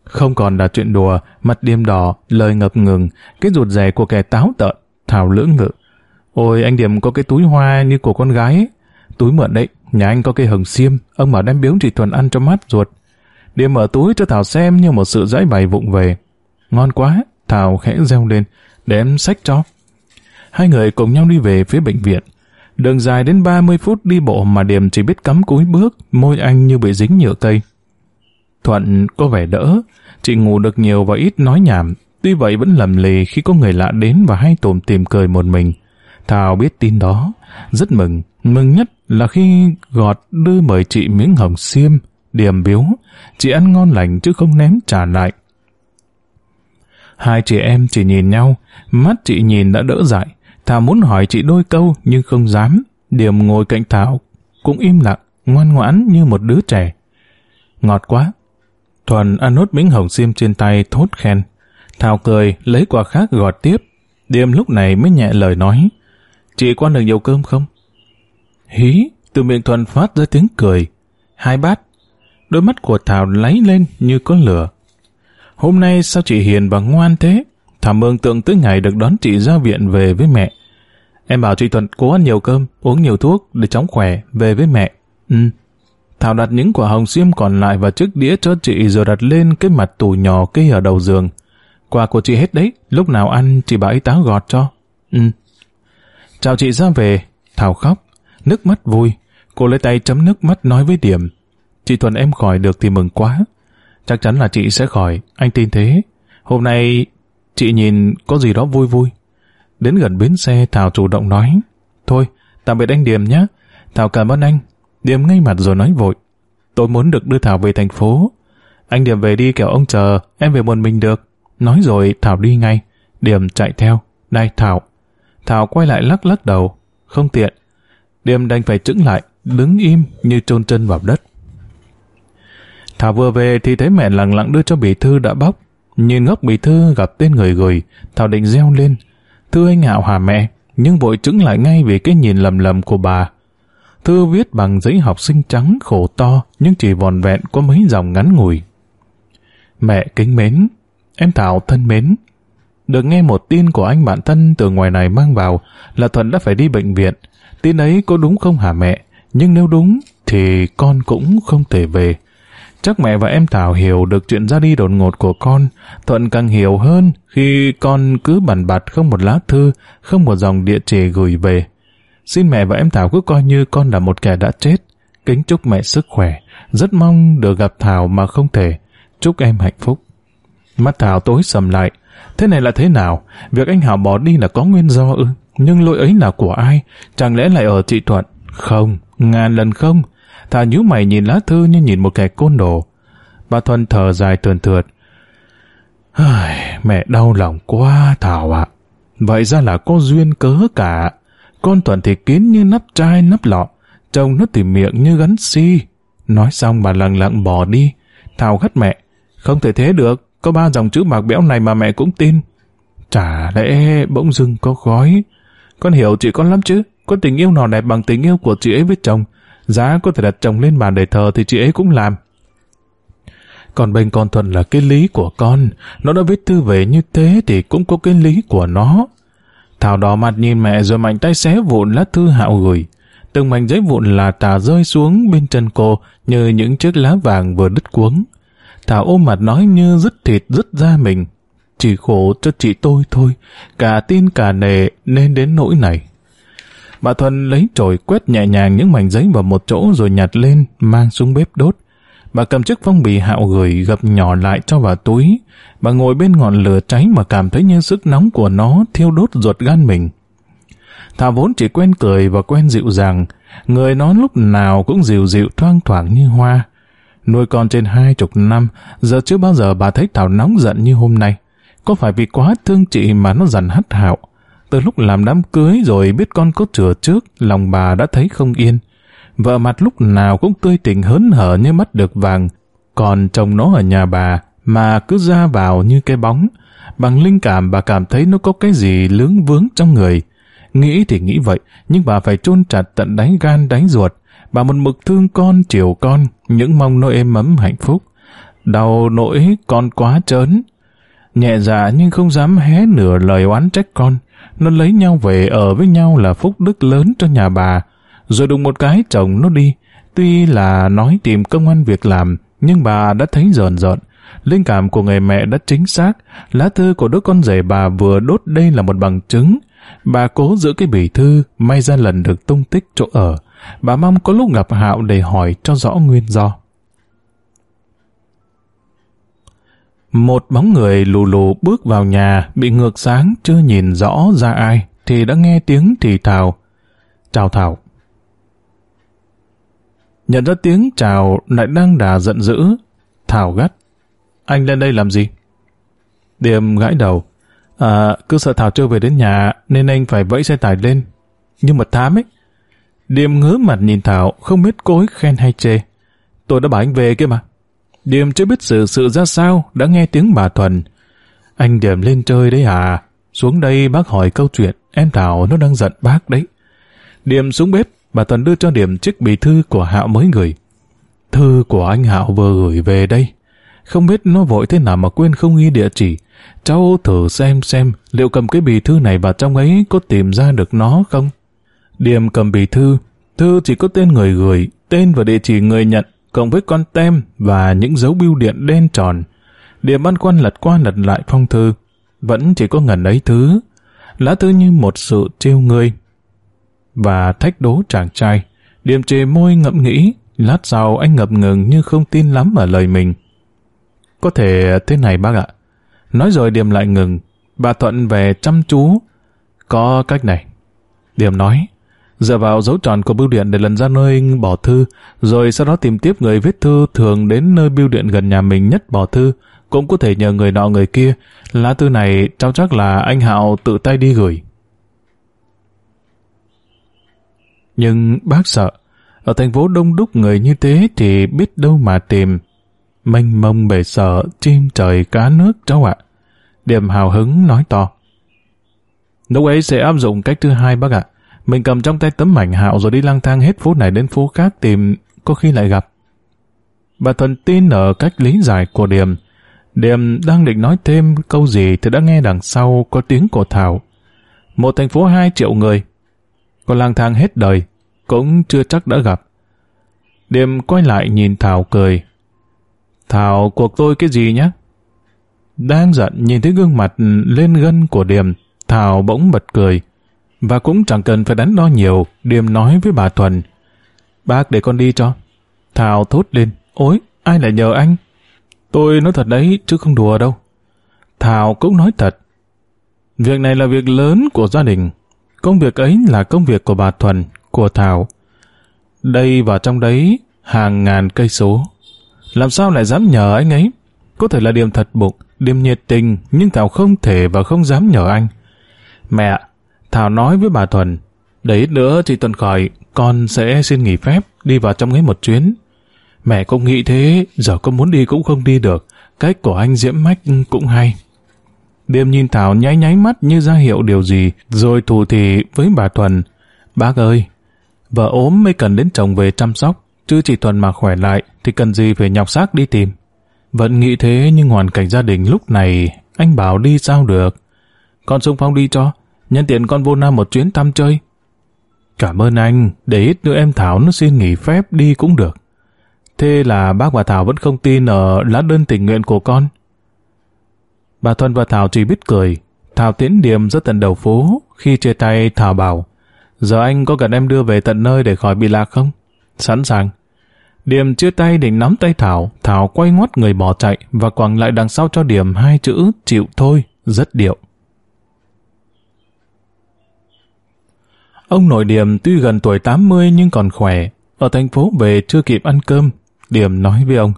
Không còn là chuyện đùa, mặt điềm đỏ, lời ngập ngừng, cái ruột rè của kẻ táo tợn, Thảo lưỡng ngự. Ôi anh Điểm có cái túi hoa như của con gái ấy. Túi mượn đấy, nhà anh có cây hồng xiêm, ông bảo đem biếu chị thuần ăn cho mát ruột. Điểm mở túi cho Thảo xem như một sự giải bày vụng về. Ngon quá, Thảo khẽ reo lên, để em xách cho. Hai người cùng nhau đi về phía bệnh viện. Đường dài đến 30 phút đi bộ mà Điểm chỉ biết cắm cúi bước, môi anh như bị dính nhựa cây. Thuận có vẻ đỡ, chị ngủ được nhiều và ít nói nhảm, tuy vậy vẫn lầm lì khi có người lạ đến và hay tồm tìm cười một mình. Thảo biết tin đó, rất mừng, mừng nhất là khi gọt đưa mời chị miếng hồng xiêm, điểm biếu, chị ăn ngon lành chứ không ném trả lại. Hai chị em chỉ nhìn nhau, mắt chị nhìn đã đỡ dại. Thảo muốn hỏi chị đôi câu nhưng không dám. Điểm ngồi cạnh Thảo, cũng im lặng, ngoan ngoãn như một đứa trẻ. Ngọt quá. Thuần ăn nốt miếng hồng xiêm trên tay thốt khen. Thảo cười, lấy quả khác gọt tiếp. Điềm lúc này mới nhẹ lời nói. Chị có được nhiều cơm không? Hí, từ miệng Thuần phát ra tiếng cười. Hai bát. Đôi mắt của Thảo lấy lên như có lửa. Hôm nay sao chị hiền và ngoan thế? Thảo mừng tượng tới ngày được đón chị ra viện về với mẹ. Em bảo chị Thuận cố ăn nhiều cơm, uống nhiều thuốc để chóng khỏe, về với mẹ. Ừ. Thảo đặt những quả hồng xiêm còn lại vào chiếc đĩa cho chị rồi đặt lên cái mặt tủ nhỏ kia ở đầu giường. Quà của chị hết đấy, lúc nào ăn chị bà ấy tá gọt cho. Ừ. Chào chị ra về, Thảo khóc, nước mắt vui. Cô lấy tay chấm nước mắt nói với Điểm. Chị Thuận em khỏi được thì mừng quá. Chắc chắn là chị sẽ khỏi, anh tin thế. Hôm nay chị nhìn có gì đó vui vui. Đến gần bến xe Thảo chủ động nói. Thôi, tạm biệt anh điểm nhé. Thảo cảm ơn anh. Điềm ngay mặt rồi nói vội. Tôi muốn được đưa Thảo về thành phố. Anh Điềm về đi kẻo ông chờ, em về một mình được. Nói rồi Thảo đi ngay. Điềm chạy theo. Này Thảo. Thảo quay lại lắc lắc đầu. Không tiện. Điềm đành phải trứng lại, đứng im như chôn chân vào đất. Thảo vừa về thì thấy mẹ lặng lặng đưa cho bì thư đã bóc. Nhìn ngốc bì thư gặp tên người gửi, Thảo định reo lên. thưa anh hạo hà mẹ, nhưng vội trứng lại ngay vì cái nhìn lầm lầm của bà. Thư viết bằng giấy học sinh trắng khổ to, nhưng chỉ vòn vẹn có mấy dòng ngắn ngủi. Mẹ kính mến, em Thảo thân mến. Được nghe một tin của anh bạn thân từ ngoài này mang vào là Thuận đã phải đi bệnh viện. Tin ấy có đúng không hả mẹ? Nhưng nếu đúng thì con cũng không thể về. Chắc mẹ và em Thảo hiểu được chuyện ra đi đột ngột của con, Thuận càng hiểu hơn khi con cứ bàn bạt không một lá thư, không một dòng địa chỉ gửi về. Xin mẹ và em Thảo cứ coi như con là một kẻ đã chết. Kính chúc mẹ sức khỏe, rất mong được gặp Thảo mà không thể. Chúc em hạnh phúc. Mắt Thảo tối sầm lại. Thế này là thế nào? Việc anh Hảo bỏ đi là có nguyên do ư? Nhưng lỗi ấy là của ai? Chẳng lẽ lại ở chị Thuận? Không, ngàn lần không. Thà nhíu mày nhìn lá thư như nhìn một kẻ côn đồ. Bà Thuần thở dài thườn thượt. Mẹ đau lòng quá Thảo ạ. Vậy ra là có duyên cớ cả. Con thuận thì kín như nắp chai, nắp lọ. Trông nó thì miệng như gắn si. Nói xong bà lặng lặng bỏ đi. Thảo gắt mẹ. Không thể thế được. Có ba dòng chữ bạc béo này mà mẹ cũng tin. Chả lẽ bỗng dưng có gói. Con hiểu chị con lắm chứ. Có tình yêu nào đẹp bằng tình yêu của chị ấy với chồng. Giá có thể đặt chồng lên bàn để thờ thì chị ấy cũng làm. Còn bên con Thuận là cái lý của con. Nó đã viết thư về như thế thì cũng có cái lý của nó. Thảo đỏ mặt nhìn mẹ rồi mạnh tay xé vụn lá thư hạo gửi. Từng mảnh giấy vụn là tà rơi xuống bên chân cô như những chiếc lá vàng vừa đứt cuống. Thảo ôm mặt nói như dứt thịt dứt ra mình. Chỉ khổ cho chị tôi thôi, cả tin cả nề nên đến nỗi này. Bà Thuần lấy chổi quét nhẹ nhàng những mảnh giấy vào một chỗ rồi nhặt lên, mang xuống bếp đốt. Bà cầm chiếc phong bì hạo gửi gập nhỏ lại cho vào túi. Bà ngồi bên ngọn lửa cháy mà cảm thấy như sức nóng của nó thiêu đốt ruột gan mình. Thảo vốn chỉ quen cười và quen dịu dàng. Người nó lúc nào cũng dịu dịu thoang thoảng như hoa. Nuôi con trên hai chục năm, giờ chưa bao giờ bà thấy Thảo nóng giận như hôm nay. Có phải vì quá thương chị mà nó dằn hắt hạo? Từ lúc làm đám cưới rồi biết con có chừa trước, lòng bà đã thấy không yên. Vợ mặt lúc nào cũng tươi tỉnh hớn hở như mắt được vàng. Còn chồng nó ở nhà bà, mà cứ ra vào như cái bóng. Bằng linh cảm bà cảm thấy nó có cái gì lướng vướng trong người. Nghĩ thì nghĩ vậy, nhưng bà phải chôn chặt tận đáy gan đáy ruột. Bà một mực thương con, chiều con, những mong nó êm ấm hạnh phúc. Đau nỗi con quá trớn. Nhẹ dạ nhưng không dám hé nửa lời oán trách con. Nó lấy nhau về ở với nhau là phúc đức lớn cho nhà bà. Rồi đùng một cái chồng nó đi. Tuy là nói tìm công an việc làm, nhưng bà đã thấy rờn rợn. Linh cảm của người mẹ đã chính xác. Lá thư của đứa con rể bà vừa đốt đây là một bằng chứng. Bà cố giữ cái bì thư, may ra lần được tung tích chỗ ở. Bà mong có lúc gặp Hạo để hỏi cho rõ nguyên do. Một bóng người lù lù bước vào nhà, bị ngược sáng, chưa nhìn rõ ra ai, thì đã nghe tiếng thì thào. Chào Thảo. Nhận ra tiếng chào lại đang đà giận dữ. Thảo gắt. Anh lên đây làm gì? Điềm gãi đầu. À, cứ sợ Thảo chưa về đến nhà nên anh phải vẫy xe tải lên. Nhưng mà thám ấy. Điềm ngứa mặt nhìn Thảo không biết cối khen hay chê. Tôi đã bảo anh về kia mà. Điềm chưa biết sự sự ra sao đã nghe tiếng bà Thuần. Anh Điềm lên chơi đấy à? Xuống đây bác hỏi câu chuyện. Em Thảo nó đang giận bác đấy. Điềm xuống bếp bà tuần đưa cho điểm chiếc bì thư của Hạo mới gửi. Thư của anh Hạo vừa gửi về đây. Không biết nó vội thế nào mà quên không ghi địa chỉ. Cháu thử xem xem liệu cầm cái bì thư này vào trong ấy có tìm ra được nó không? điểm cầm bì thư. Thư chỉ có tên người gửi, tên và địa chỉ người nhận, cộng với con tem và những dấu bưu điện đen tròn. điểm băn khoăn lật qua lật lại phong thư. Vẫn chỉ có ngần ấy thứ. Lá thư như một sự trêu người và thách đố chàng trai. Điềm chề môi ngẫm nghĩ, lát sau anh ngập ngừng như không tin lắm ở lời mình. Có thể thế này bác ạ. Nói rồi Điềm lại ngừng, bà Thuận về chăm chú. Có cách này. Điềm nói, dựa vào dấu tròn của bưu điện để lần ra nơi bỏ thư, rồi sau đó tìm tiếp người viết thư thường đến nơi bưu điện gần nhà mình nhất bỏ thư, cũng có thể nhờ người nọ người kia. Lá thư này cháu chắc là anh Hạo tự tay đi gửi. Nhưng bác sợ, ở thành phố đông đúc người như thế thì biết đâu mà tìm. Mênh mông bể sợ, chim trời cá nước cháu ạ. Điểm hào hứng nói to. Lúc ấy sẽ áp dụng cách thứ hai bác ạ. Mình cầm trong tay tấm mảnh hạo rồi đi lang thang hết phố này đến phố khác tìm, có khi lại gặp. Bà Thuần tin ở cách lý giải của Điểm. Điểm đang định nói thêm câu gì thì đã nghe đằng sau có tiếng của Thảo. Một thành phố hai triệu người, có lang thang hết đời, cũng chưa chắc đã gặp. Điềm quay lại nhìn Thảo cười. Thảo cuộc tôi cái gì nhá? Đang giận nhìn thấy gương mặt lên gân của Điềm, Thảo bỗng bật cười. Và cũng chẳng cần phải đánh đo nhiều, Điềm nói với bà Thuần. Bác để con đi cho. Thảo thốt lên, ôi, ai lại nhờ anh? Tôi nói thật đấy, chứ không đùa đâu. Thảo cũng nói thật. Việc này là việc lớn của gia đình. Công việc ấy là công việc của bà Thuần, của Thảo. Đây và trong đấy hàng ngàn cây số. Làm sao lại dám nhờ anh ấy? Có thể là điểm thật bụng, điểm nhiệt tình, nhưng Thảo không thể và không dám nhờ anh. Mẹ, Thảo nói với bà Thuần, để ít nữa chị Tuần khỏi, con sẽ xin nghỉ phép, đi vào trong ấy một chuyến. Mẹ cũng nghĩ thế, giờ con muốn đi cũng không đi được, cách của anh Diễm Mách cũng hay. Điềm nhìn Thảo nháy nháy mắt như ra hiệu điều gì, rồi thù thì với bà Thuần. Bác ơi, vợ ốm mới cần đến chồng về chăm sóc, chứ chị Thuần mà khỏe lại thì cần gì phải nhọc xác đi tìm. Vẫn nghĩ thế nhưng hoàn cảnh gia đình lúc này anh bảo đi sao được. Con xung phong đi cho, nhân tiện con vô Nam một chuyến thăm chơi. Cảm ơn anh, để ít nữa em Thảo nó xin nghỉ phép đi cũng được. Thế là bác và Thảo vẫn không tin ở lá đơn tình nguyện của con. Bà Thuần và Thảo chỉ biết cười. Thảo tiễn điểm rất tận đầu phố. Khi chia tay Thảo bảo Giờ anh có cần em đưa về tận nơi để khỏi bị lạc không? Sẵn sàng. Điểm chia tay định nắm tay Thảo, Thảo quay ngoắt người bỏ chạy và quẳng lại đằng sau cho Điểm hai chữ chịu thôi, rất điệu. Ông nội Điểm tuy gần tuổi 80 nhưng còn khỏe, ở thành phố về chưa kịp ăn cơm. Điểm nói với ông,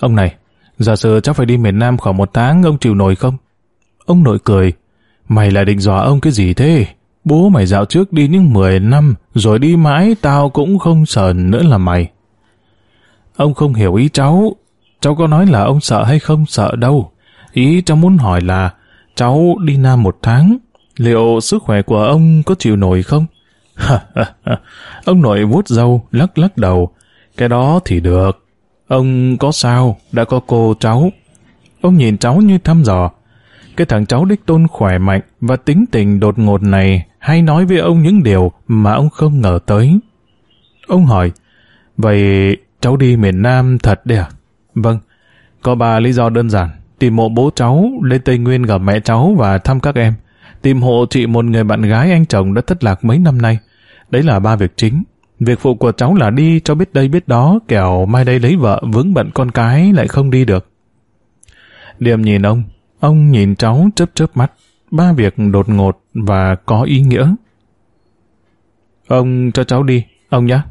ông này, giả sử cháu phải đi miền Nam khoảng một tháng, ông chịu nổi không? Ông nội cười, mày lại định dọa ông cái gì thế? Bố mày dạo trước đi những 10 năm, rồi đi mãi tao cũng không sợ nữa là mày. Ông không hiểu ý cháu, cháu có nói là ông sợ hay không sợ đâu. Ý cháu muốn hỏi là, cháu đi Nam một tháng, liệu sức khỏe của ông có chịu nổi không? ông nội vuốt râu, lắc lắc đầu. Cái đó thì được. Ông có sao, đã có cô cháu. Ông nhìn cháu như thăm dò. Cái thằng cháu đích tôn khỏe mạnh và tính tình đột ngột này hay nói với ông những điều mà ông không ngờ tới. Ông hỏi, vậy cháu đi miền Nam thật đấy à? Vâng, có ba lý do đơn giản. Tìm mộ bố cháu, lên Tây Nguyên gặp mẹ cháu và thăm các em. Tìm hộ chị một người bạn gái anh chồng đã thất lạc mấy năm nay. Đấy là ba việc chính. Việc phụ của cháu là đi cho biết đây biết đó, kẻo mai đây lấy vợ vướng bận con cái lại không đi được. Điềm nhìn ông, ông nhìn cháu chớp chớp mắt. Ba việc đột ngột và có ý nghĩa. Ông cho cháu đi, ông nhá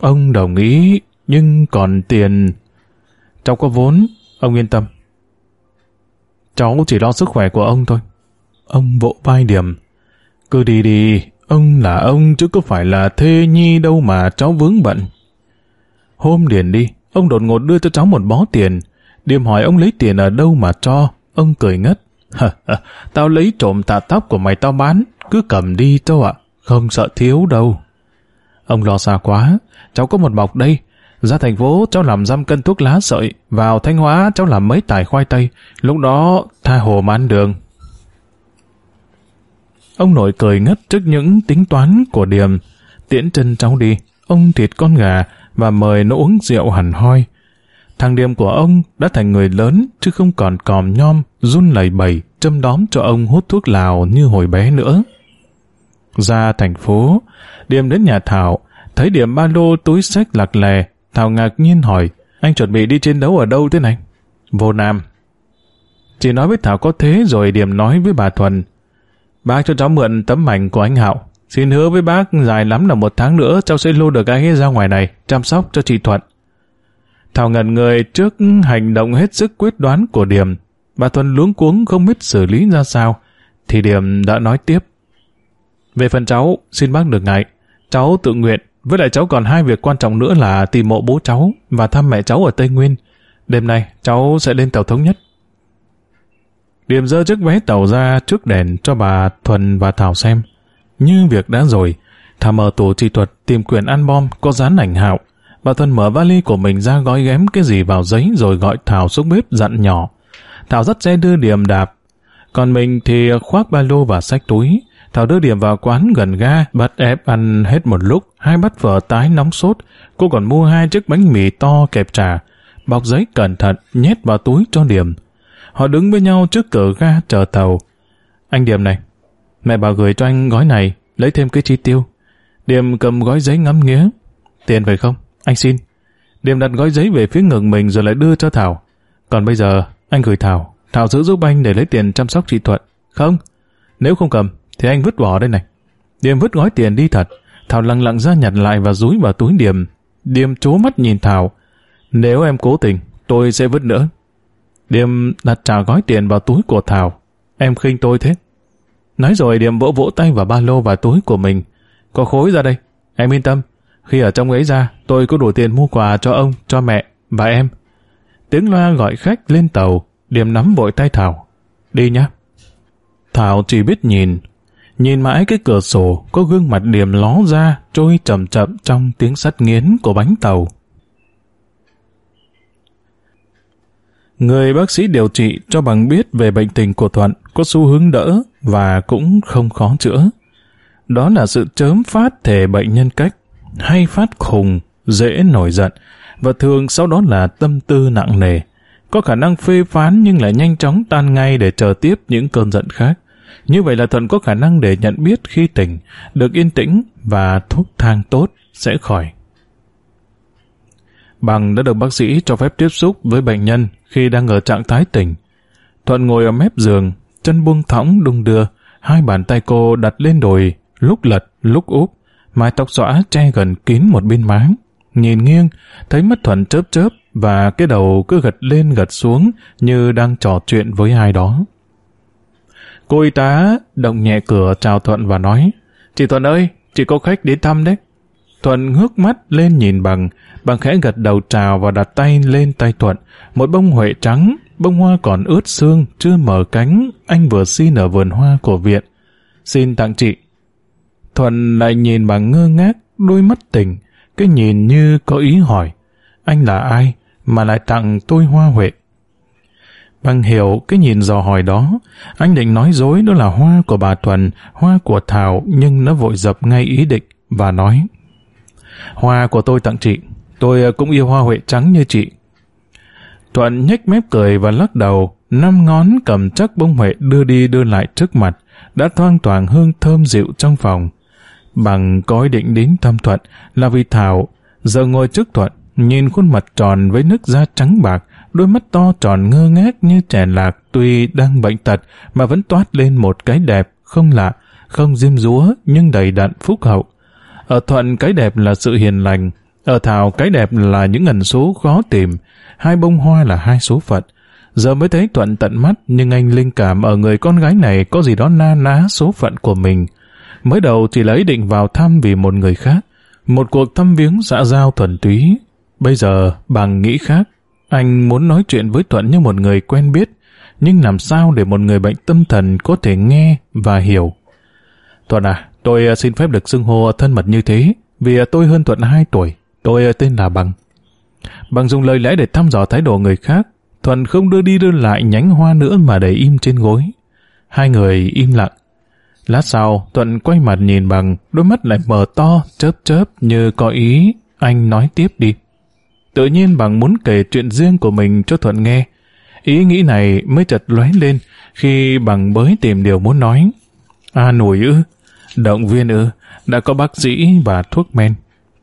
Ông đồng ý, nhưng còn tiền... Cháu có vốn, ông yên tâm. Cháu chỉ lo sức khỏe của ông thôi. Ông vỗ vai điểm. Cứ đi đi, ông là ông chứ có phải là thê nhi đâu mà cháu vướng bận. Hôm điền đi, ông đột ngột đưa cho cháu một bó tiền. Điềm hỏi ông lấy tiền ở đâu mà cho, ông cười ngất. tao lấy trộm tạ tóc của mày tao bán, cứ cầm đi cháu ạ, không sợ thiếu đâu. Ông lo xa quá, cháu có một bọc đây. Ra thành phố cháu làm dăm cân thuốc lá sợi, vào Thanh Hóa cháu làm mấy tải khoai tây, lúc đó tha hồ mà ăn đường. Ông nội cười ngất trước những tính toán của Điềm, tiễn chân cháu đi, ông thịt con gà và mời nó uống rượu hẳn hoi. Thằng Điềm của ông đã thành người lớn chứ không còn còm nhom, run lẩy bẩy, châm đóm cho ông hút thuốc lào như hồi bé nữa. Ra thành phố, Điềm đến nhà Thảo, thấy Điềm ba lô túi sách lạc lè, Thảo ngạc nhiên hỏi, anh chuẩn bị đi chiến đấu ở đâu thế này? Vô Nam. Chỉ nói với Thảo có thế rồi Điềm nói với bà Thuần, bác cho cháu mượn tấm mảnh của anh Hạo. Xin hứa với bác dài lắm là một tháng nữa cháu sẽ lôi được anh ấy ra ngoài này, chăm sóc cho chị Thuận. Thảo ngẩn người trước hành động hết sức quyết đoán của Điềm. Bà Thuần luống cuống không biết xử lý ra sao. Thì Điềm đã nói tiếp. Về phần cháu, xin bác được ngại. Cháu tự nguyện, với lại cháu còn hai việc quan trọng nữa là tìm mộ bố cháu và thăm mẹ cháu ở Tây Nguyên. Đêm nay, cháu sẽ lên tàu thống nhất. Điềm dơ chiếc vé tàu ra trước đèn cho bà Thuần và Thảo xem. Như việc đã rồi, Thảo mở tủ trị thuật tìm quyển album có dán ảnh hạo. Bà Thuần mở vali của mình ra gói ghém cái gì vào giấy rồi gọi Thảo xuống bếp dặn nhỏ. Thảo dắt xe đưa Điềm đạp. Còn mình thì khoác ba lô và sách túi. Thảo đưa Điểm vào quán gần ga, bắt ép ăn hết một lúc, hai bát phở tái nóng sốt. Cô còn mua hai chiếc bánh mì to kẹp trà, bọc giấy cẩn thận, nhét vào túi cho Điểm. Họ đứng với nhau trước cửa ga chờ tàu. Anh điềm này, mẹ bảo gửi cho anh gói này, lấy thêm cái chi tiêu. điềm cầm gói giấy ngắm nghía. Tiền phải không? Anh xin. điềm đặt gói giấy về phía ngực mình rồi lại đưa cho Thảo. Còn bây giờ, anh gửi Thảo. Thảo giữ giúp anh để lấy tiền chăm sóc chị Thuận. Không, nếu không cầm, thì anh vứt bỏ đây này. Điềm vứt gói tiền đi thật. Thảo lặng lặng ra nhặt lại và rúi vào túi Điềm. Điềm chố mắt nhìn Thảo. Nếu em cố tình, tôi sẽ vứt nữa. Điềm đặt trả gói tiền vào túi của Thảo. Em khinh tôi thế. Nói rồi Điềm vỗ vỗ tay vào ba lô và túi của mình. Có khối ra đây. Em yên tâm. Khi ở trong ấy ra, tôi có đủ tiền mua quà cho ông, cho mẹ và em. Tiếng loa gọi khách lên tàu. Điềm nắm vội tay Thảo. Đi nhá. Thảo chỉ biết nhìn, Nhìn mãi cái cửa sổ có gương mặt điểm ló ra trôi chậm chậm trong tiếng sắt nghiến của bánh tàu. Người bác sĩ điều trị cho bằng biết về bệnh tình của Thuận có xu hướng đỡ và cũng không khó chữa. Đó là sự chớm phát thể bệnh nhân cách, hay phát khùng, dễ nổi giận, và thường sau đó là tâm tư nặng nề. Có khả năng phê phán nhưng lại nhanh chóng tan ngay để chờ tiếp những cơn giận khác Như vậy là Thuận có khả năng để nhận biết khi tỉnh, được yên tĩnh và thuốc thang tốt sẽ khỏi. Bằng đã được bác sĩ cho phép tiếp xúc với bệnh nhân khi đang ở trạng thái tỉnh. Thuận ngồi ở mép giường, chân buông thõng đung đưa, hai bàn tay cô đặt lên đồi, lúc lật, lúc úp, mái tóc xõa che gần kín một bên má. Nhìn nghiêng, thấy mắt Thuận chớp chớp và cái đầu cứ gật lên gật xuống như đang trò chuyện với ai đó. Cô y tá động nhẹ cửa chào Thuận và nói Chị Thuận ơi, chị có khách đến thăm đấy. Thuận ngước mắt lên nhìn bằng, bằng khẽ gật đầu chào và đặt tay lên tay Thuận. Một bông huệ trắng, bông hoa còn ướt xương, chưa mở cánh, anh vừa xin ở vườn hoa của viện. Xin tặng chị. Thuận lại nhìn bằng ngơ ngác, đôi mắt tỉnh, cái nhìn như có ý hỏi. Anh là ai mà lại tặng tôi hoa huệ? Bằng hiểu cái nhìn dò hỏi đó, anh định nói dối đó là hoa của bà Thuần, hoa của Thảo, nhưng nó vội dập ngay ý định và nói Hoa của tôi tặng chị, tôi ờ, cũng yêu hoa huệ trắng như chị. Thuận nhếch mép cười và lắc đầu, năm ngón cầm chắc bông huệ đưa đi đưa lại trước mặt, đã thoang thoảng hương thơm dịu trong phòng. Bằng có ý định đến thăm Thuận là vì Thảo, giờ ngồi trước Thuận, nhìn khuôn mặt tròn với nước da trắng bạc, đôi mắt to tròn ngơ ngác như trẻ lạc tuy đang bệnh tật mà vẫn toát lên một cái đẹp không lạ, không diêm dúa nhưng đầy đặn phúc hậu. Ở Thuận cái đẹp là sự hiền lành, ở Thảo cái đẹp là những ẩn số khó tìm, hai bông hoa là hai số phận. Giờ mới thấy Thuận tận mắt nhưng anh linh cảm ở người con gái này có gì đó na ná số phận của mình. Mới đầu chỉ lấy định vào thăm vì một người khác, một cuộc thăm viếng xã giao thuần túy. Bây giờ bằng nghĩ khác, anh muốn nói chuyện với Thuận như một người quen biết, nhưng làm sao để một người bệnh tâm thần có thể nghe và hiểu. Thuận à, tôi ờ, xin phép được xưng hô thân mật như thế, vì ờ, tôi hơn Thuận 2 tuổi. Tôi ờ, tên là Bằng. Bằng dùng lời lẽ để thăm dò thái độ người khác, Thuận không đưa đi đưa lại nhánh hoa nữa mà để im trên gối. Hai người im lặng. Lát sau, Thuận quay mặt nhìn Bằng, đôi mắt lại mở to, chớp chớp như có ý, anh nói tiếp đi. Tự nhiên Bằng muốn kể chuyện riêng của mình cho Thuận nghe. Ý nghĩ này mới chợt lóe lên khi Bằng bới tìm điều muốn nói. À nổi ư, động viên ư, đã có bác sĩ và thuốc men.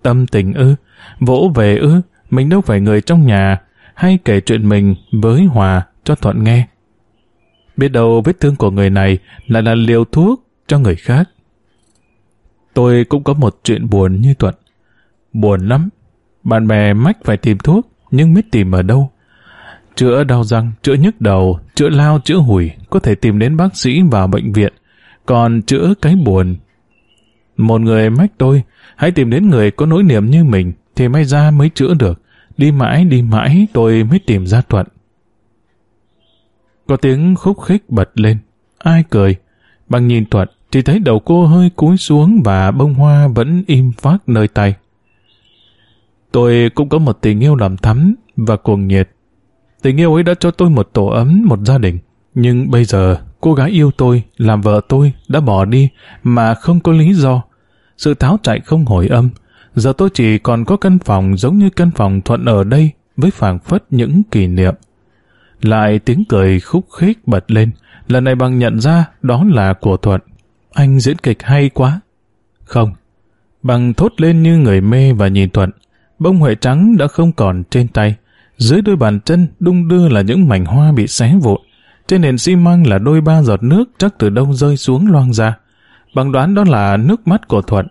Tâm tình ư, vỗ về ư, mình đâu phải người trong nhà, hay kể chuyện mình với Hòa cho Thuận nghe. Biết đâu vết thương của người này lại là liều thuốc cho người khác. Tôi cũng có một chuyện buồn như Thuận. Buồn lắm, bạn bè mách phải tìm thuốc, nhưng biết tìm ở đâu. Chữa đau răng, chữa nhức đầu, chữa lao, chữa hủi, có thể tìm đến bác sĩ và bệnh viện. Còn chữa cái buồn. Một người mách tôi, hãy tìm đến người có nỗi niềm như mình, thì may ra mới chữa được. Đi mãi, đi mãi, tôi mới tìm ra thuận. Có tiếng khúc khích bật lên. Ai cười? Bằng nhìn thuận, chỉ thấy đầu cô hơi cúi xuống và bông hoa vẫn im phát nơi tay. Tôi cũng có một tình yêu làm thắm và cuồng nhiệt. Tình yêu ấy đã cho tôi một tổ ấm, một gia đình. Nhưng bây giờ, cô gái yêu tôi, làm vợ tôi, đã bỏ đi mà không có lý do. Sự tháo chạy không hồi âm. Giờ tôi chỉ còn có căn phòng giống như căn phòng thuận ở đây với phảng phất những kỷ niệm. Lại tiếng cười khúc khích bật lên. Lần này bằng nhận ra đó là của Thuận. Anh diễn kịch hay quá. Không. Bằng thốt lên như người mê và nhìn Thuận. Bông huệ trắng đã không còn trên tay. Dưới đôi bàn chân đung đưa là những mảnh hoa bị xé vụn. Trên nền xi măng là đôi ba giọt nước chắc từ đâu rơi xuống loang ra. Bằng đoán đó là nước mắt của Thuận.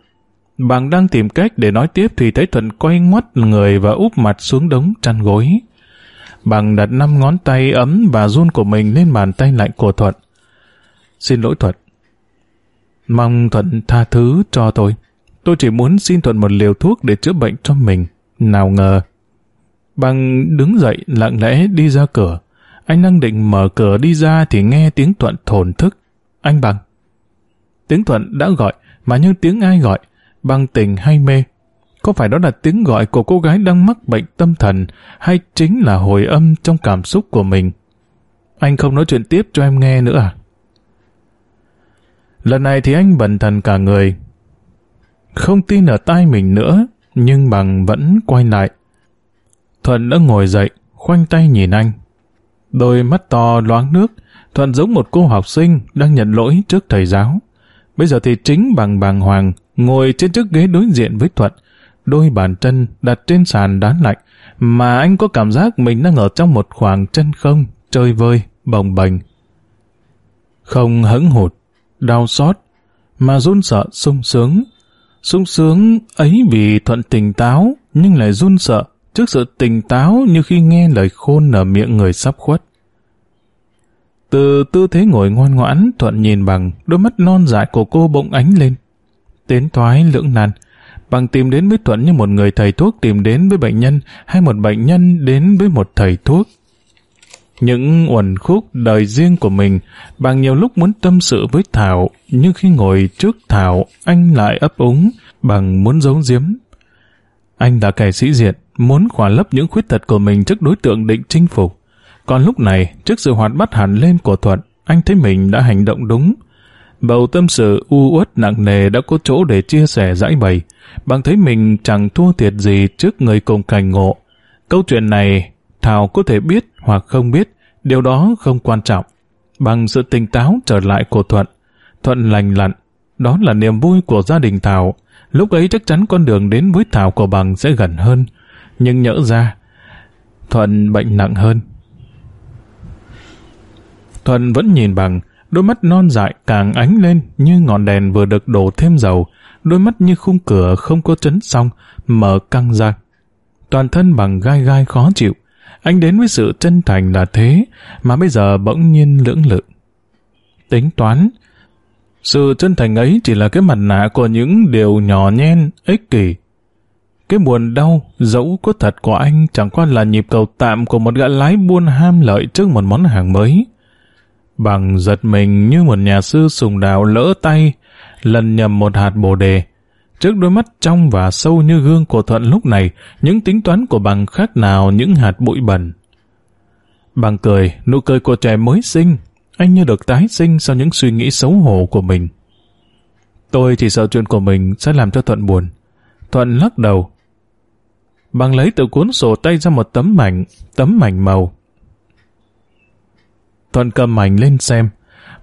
Bằng đang tìm cách để nói tiếp thì thấy Thuận quay ngoắt người và úp mặt xuống đống chăn gối. Bằng đặt năm ngón tay ấm và run của mình lên bàn tay lạnh của Thuận. Xin lỗi Thuận. Mong Thuận tha thứ cho tôi. Tôi chỉ muốn xin Thuận một liều thuốc để chữa bệnh cho mình. Nào ngờ. Bằng đứng dậy lặng lẽ đi ra cửa. Anh đang định mở cửa đi ra thì nghe tiếng Thuận thổn thức. Anh Bằng. Tiếng Thuận đã gọi, mà như tiếng ai gọi, bằng tình hay mê. Có phải đó là tiếng gọi của cô gái đang mắc bệnh tâm thần hay chính là hồi âm trong cảm xúc của mình? Anh không nói chuyện tiếp cho em nghe nữa à? Lần này thì anh bần thần cả người. Không tin ở tai mình nữa, nhưng bằng vẫn quay lại. Thuận đã ngồi dậy, khoanh tay nhìn anh. Đôi mắt to loáng nước, Thuận giống một cô học sinh đang nhận lỗi trước thầy giáo. Bây giờ thì chính bằng bàng hoàng ngồi trên chiếc ghế đối diện với Thuận, đôi bàn chân đặt trên sàn đá lạnh, mà anh có cảm giác mình đang ở trong một khoảng chân không, chơi vơi, bồng bềnh. Không hững hụt, đau xót, mà run sợ sung sướng. sung sướng ấy vì Thuận tỉnh táo, nhưng lại run sợ trước sự tỉnh táo như khi nghe lời khôn ở miệng người sắp khuất. Từ tư thế ngồi ngoan ngoãn, Thuận nhìn bằng, đôi mắt non dại của cô bỗng ánh lên. Tiến thoái lưỡng nan, bằng tìm đến với Thuận như một người thầy thuốc tìm đến với bệnh nhân hay một bệnh nhân đến với một thầy thuốc. Những uẩn khúc đời riêng của mình, bằng nhiều lúc muốn tâm sự với Thảo, nhưng khi ngồi trước Thảo, anh lại ấp úng, bằng muốn giấu giếm. Anh là kẻ sĩ diện, muốn khỏa lấp những khuyết tật của mình trước đối tượng định chinh phục. Còn lúc này, trước sự hoạt bát hẳn lên của Thuận, anh thấy mình đã hành động đúng. Bầu tâm sự u uất nặng nề đã có chỗ để chia sẻ giải bày, bằng thấy mình chẳng thua thiệt gì trước người cùng cảnh ngộ. Câu chuyện này, Thảo có thể biết hoặc không biết, điều đó không quan trọng. Bằng sự tỉnh táo trở lại của Thuận, Thuận lành lặn, đó là niềm vui của gia đình Thảo. Lúc ấy chắc chắn con đường đến với Thảo của bằng sẽ gần hơn. Nhưng nhỡ ra, Thuận bệnh nặng hơn, Thuận vẫn nhìn bằng, đôi mắt non dại càng ánh lên như ngọn đèn vừa được đổ thêm dầu, đôi mắt như khung cửa không có chấn xong, mở căng ra. Toàn thân bằng gai gai khó chịu, anh đến với sự chân thành là thế, mà bây giờ bỗng nhiên lưỡng lự. Tính toán, sự chân thành ấy chỉ là cái mặt nạ của những điều nhỏ nhen, ích kỷ. Cái buồn đau, dẫu có thật của anh chẳng qua là nhịp cầu tạm của một gã lái buôn ham lợi trước một món hàng mới. Bằng giật mình như một nhà sư sùng đạo lỡ tay, lần nhầm một hạt bồ đề. Trước đôi mắt trong và sâu như gương của Thuận lúc này, những tính toán của bằng khác nào những hạt bụi bẩn. Bằng cười, nụ cười của trẻ mới sinh, anh như được tái sinh sau những suy nghĩ xấu hổ của mình. Tôi chỉ sợ chuyện của mình sẽ làm cho Thuận buồn. Thuận lắc đầu. Bằng lấy từ cuốn sổ tay ra một tấm mảnh, tấm mảnh màu. Thuận cầm ảnh lên xem.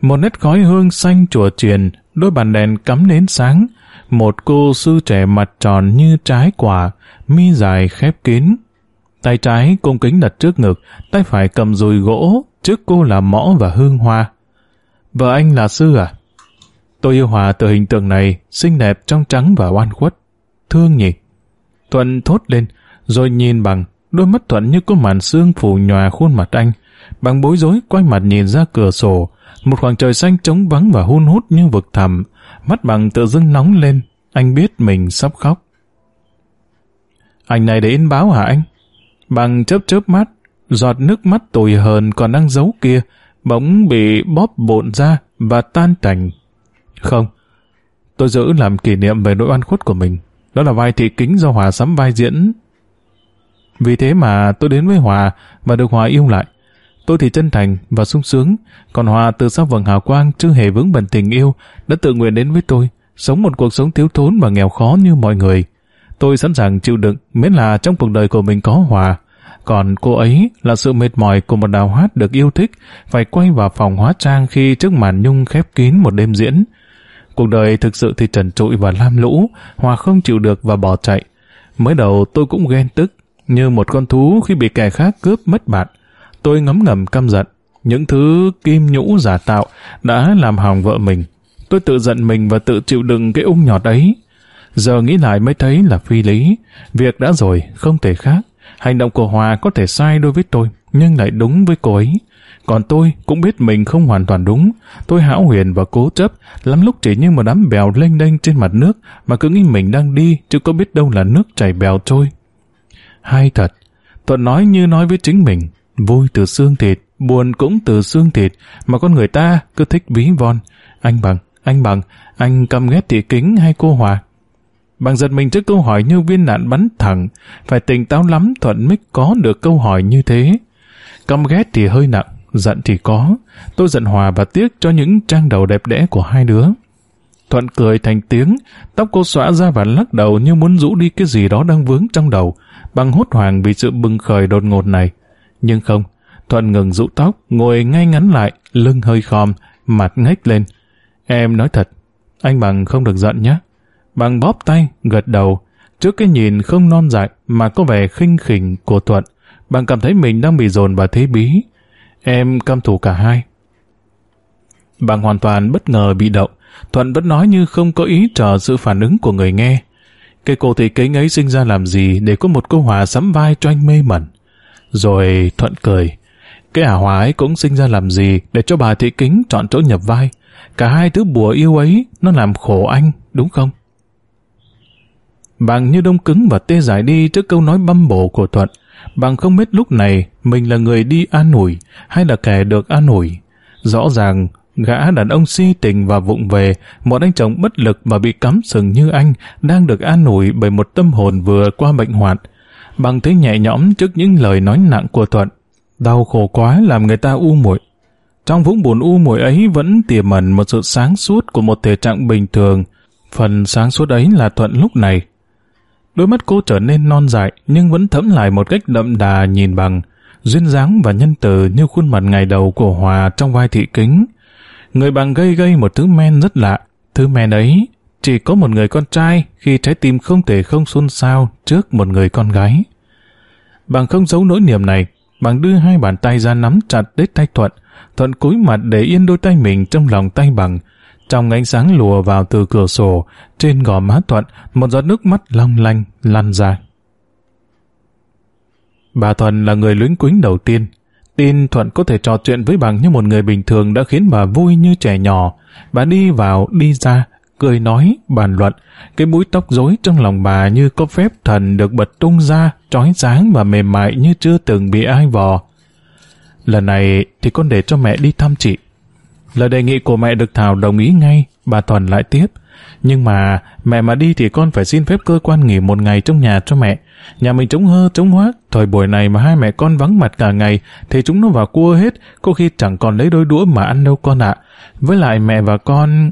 Một nét khói hương xanh chùa truyền, đôi bàn đèn cắm nến sáng. Một cô sư trẻ mặt tròn như trái quả, mi dài khép kín. Tay trái cung kính đặt trước ngực, tay phải cầm dùi gỗ, trước cô là mõ và hương hoa. Vợ anh là sư à? Tôi yêu Hòa từ hình tượng này, xinh đẹp trong trắng và oan khuất. Thương nhỉ? Thuận thốt lên, rồi nhìn bằng, đôi mắt Thuận như có màn xương phủ nhòa khuôn mặt anh. Bằng bối rối quay mặt nhìn ra cửa sổ, một khoảng trời xanh trống vắng và hun hút như vực thẳm, mắt bằng tự dưng nóng lên, anh biết mình sắp khóc. Anh này để in báo hả anh? Bằng chớp chớp mắt, giọt nước mắt tồi hờn còn đang giấu kia, bỗng bị bóp bộn ra và tan tành. Không, tôi giữ làm kỷ niệm về nỗi oan khuất của mình. Đó là vai thị kính do Hòa sắm vai diễn. Vì thế mà tôi đến với Hòa và được Hòa yêu lại. Tôi thì chân thành và sung sướng, còn Hòa từ sau vầng hào quang chưa hề vững bẩn tình yêu, đã tự nguyện đến với tôi, sống một cuộc sống thiếu thốn và nghèo khó như mọi người. Tôi sẵn sàng chịu đựng, miễn là trong cuộc đời của mình có Hòa. Còn cô ấy là sự mệt mỏi của một đào hát được yêu thích, phải quay vào phòng hóa trang khi trước màn nhung khép kín một đêm diễn. Cuộc đời thực sự thì trần trụi và lam lũ, Hòa không chịu được và bỏ chạy. Mới đầu tôi cũng ghen tức, như một con thú khi bị kẻ khác cướp mất bạn. Tôi ngấm ngầm căm giận. Những thứ kim nhũ giả tạo đã làm hỏng vợ mình. Tôi tự giận mình và tự chịu đựng cái ung nhọt ấy. Giờ nghĩ lại mới thấy là phi lý. Việc đã rồi, không thể khác. Hành động của Hòa có thể sai đối với tôi, nhưng lại đúng với cô ấy. Còn tôi cũng biết mình không hoàn toàn đúng. Tôi hão huyền và cố chấp, lắm lúc chỉ như một đám bèo lênh đênh trên mặt nước mà cứ nghĩ mình đang đi, chứ có biết đâu là nước chảy bèo trôi. Hay thật, Thuận nói như nói với chính mình, Vui từ xương thịt, buồn cũng từ xương thịt, mà con người ta cứ thích ví von. Anh Bằng, anh Bằng, anh căm ghét thị kính hay cô Hòa? Bằng giật mình trước câu hỏi như viên nạn bắn thẳng, phải tỉnh táo lắm Thuận mới có được câu hỏi như thế. Căm ghét thì hơi nặng, giận thì có. Tôi giận Hòa và tiếc cho những trang đầu đẹp đẽ của hai đứa. Thuận cười thành tiếng, tóc cô xõa ra và lắc đầu như muốn rũ đi cái gì đó đang vướng trong đầu, bằng hốt hoảng vì sự bừng khởi đột ngột này. Nhưng không, Thuận ngừng rũ tóc, ngồi ngay ngắn lại, lưng hơi khom, mặt ngách lên. Em nói thật, anh Bằng không được giận nhé. Bằng bóp tay, gật đầu. Trước cái nhìn không non dại mà có vẻ khinh khỉnh của Thuận, bằng cảm thấy mình đang bị dồn vào thế bí. Em căm thủ cả hai. Bằng hoàn toàn bất ngờ bị động, Thuận vẫn nói như không có ý chờ sự phản ứng của người nghe. Cái cô thị kính ấy sinh ra làm gì để có một câu hòa sắm vai cho anh mê mẩn. Rồi Thuận cười. Cái ả hòa ấy cũng sinh ra làm gì để cho bà thị kính chọn chỗ nhập vai. Cả hai thứ bùa yêu ấy nó làm khổ anh, đúng không? Bằng như đông cứng và tê giải đi trước câu nói băm bổ của Thuận. Bằng không biết lúc này mình là người đi an ủi hay là kẻ được an ủi. Rõ ràng Gã đàn ông si tình và vụng về, một anh chồng bất lực và bị cắm sừng như anh, đang được an ủi bởi một tâm hồn vừa qua bệnh hoạn. Bằng thế nhẹ nhõm trước những lời nói nặng của Thuận. Đau khổ quá làm người ta u muội. Trong vũng buồn u muội ấy vẫn tiềm ẩn một sự sáng suốt của một thể trạng bình thường. Phần sáng suốt ấy là Thuận lúc này. Đôi mắt cô trở nên non dại nhưng vẫn thấm lại một cách đậm đà nhìn bằng, duyên dáng và nhân từ như khuôn mặt ngày đầu của Hòa trong vai thị kính người bằng gây gây một thứ men rất lạ. Thứ men ấy chỉ có một người con trai khi trái tim không thể không xôn xao trước một người con gái. Bằng không giấu nỗi niềm này, bằng đưa hai bàn tay ra nắm chặt đến tay Thuận, Thuận cúi mặt để yên đôi tay mình trong lòng tay bằng. Trong ánh sáng lùa vào từ cửa sổ, trên gò má Thuận, một giọt nước mắt long lanh lăn ra. Bà Thuận là người luyến quính đầu tiên, Tin Thuận có thể trò chuyện với bằng như một người bình thường đã khiến bà vui như trẻ nhỏ. Bà đi vào, đi ra, cười nói, bàn luận. Cái mũi tóc rối trong lòng bà như có phép thần được bật tung ra, trói sáng và mềm mại như chưa từng bị ai vò. Lần này thì con để cho mẹ đi thăm chị. Lời đề nghị của mẹ được Thảo đồng ý ngay, bà Thuần lại tiếp. Nhưng mà mẹ mà đi thì con phải xin phép cơ quan nghỉ một ngày trong nhà cho mẹ. Nhà mình trống hơ, trống hoác, thời buổi này mà hai mẹ con vắng mặt cả ngày thì chúng nó vào cua hết, có khi chẳng còn lấy đôi đũa mà ăn đâu con ạ. Với lại mẹ và con...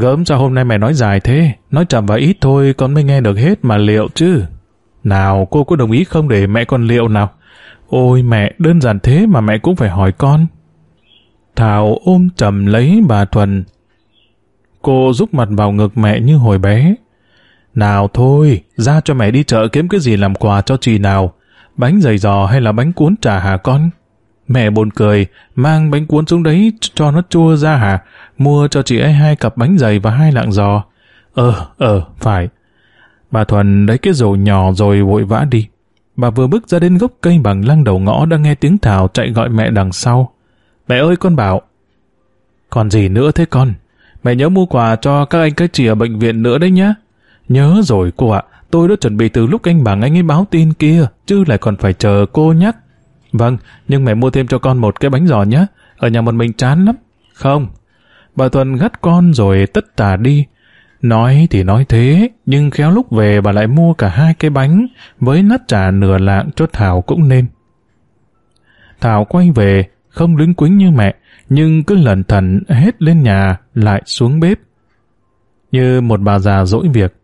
Gớm sao hôm nay mẹ nói dài thế, nói chậm và ít thôi con mới nghe được hết mà liệu chứ. Nào, cô có đồng ý không để mẹ con liệu nào? Ôi mẹ, đơn giản thế mà mẹ cũng phải hỏi con. Thảo ôm chầm lấy bà Thuần. Cô rúc mặt vào ngực mẹ như hồi bé. Nào thôi, ra cho mẹ đi chợ kiếm cái gì làm quà cho chị nào. Bánh giày giò hay là bánh cuốn trà hả con? Mẹ buồn cười, mang bánh cuốn xuống đấy cho nó chua ra hả? Mua cho chị ấy hai cặp bánh dày và hai lạng giò. Ờ, ờ, phải. Bà Thuần lấy cái rổ nhỏ rồi vội vã đi. Bà vừa bước ra đến gốc cây bằng lăng đầu ngõ đang nghe tiếng Thảo chạy gọi mẹ đằng sau. Mẹ ơi con bảo. Còn gì nữa thế con? Mẹ nhớ mua quà cho các anh cái chị ở bệnh viện nữa đấy nhá. Nhớ rồi cô ạ, tôi đã chuẩn bị từ lúc anh bằng anh ấy báo tin kia, chứ lại còn phải chờ cô nhắc. Vâng, nhưng mẹ mua thêm cho con một cái bánh giò nhé, ở nhà một mình chán lắm. Không, bà Thuần gắt con rồi tất tả đi. Nói thì nói thế, nhưng khéo lúc về bà lại mua cả hai cái bánh, với nát trà nửa lạng cho Thảo cũng nên. Thảo quay về, không lính quính như mẹ, nhưng cứ lần thần hết lên nhà lại xuống bếp. Như một bà già dỗi việc,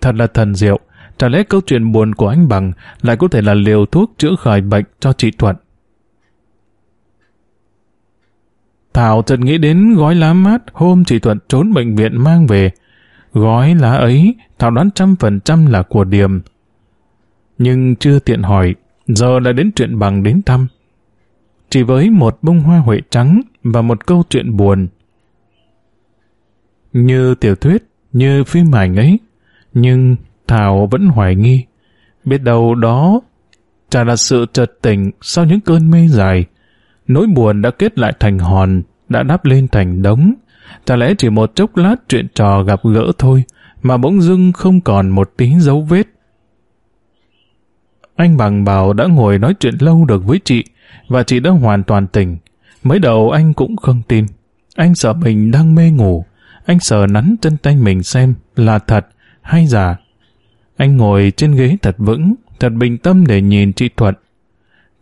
thật là thần diệu, chả lẽ câu chuyện buồn của anh Bằng lại có thể là liều thuốc chữa khỏi bệnh cho chị Thuận. Thảo chợt nghĩ đến gói lá mát hôm chị Thuận trốn bệnh viện mang về. Gói lá ấy, Thảo đoán trăm phần trăm là của Điềm. Nhưng chưa tiện hỏi, giờ là đến chuyện bằng đến thăm. Chỉ với một bông hoa huệ trắng và một câu chuyện buồn. Như tiểu thuyết, như phim ảnh ấy, nhưng Thảo vẫn hoài nghi. Biết đâu đó chả là sự chợt tỉnh sau những cơn mê dài. Nỗi buồn đã kết lại thành hòn, đã đắp lên thành đống. Chả lẽ chỉ một chốc lát chuyện trò gặp gỡ thôi, mà bỗng dưng không còn một tí dấu vết. Anh Bằng bảo đã ngồi nói chuyện lâu được với chị, và chị đã hoàn toàn tỉnh. Mới đầu anh cũng không tin. Anh sợ mình đang mê ngủ. Anh sợ nắn chân tay mình xem là thật hay giả. Anh ngồi trên ghế thật vững, thật bình tâm để nhìn chị Thuận.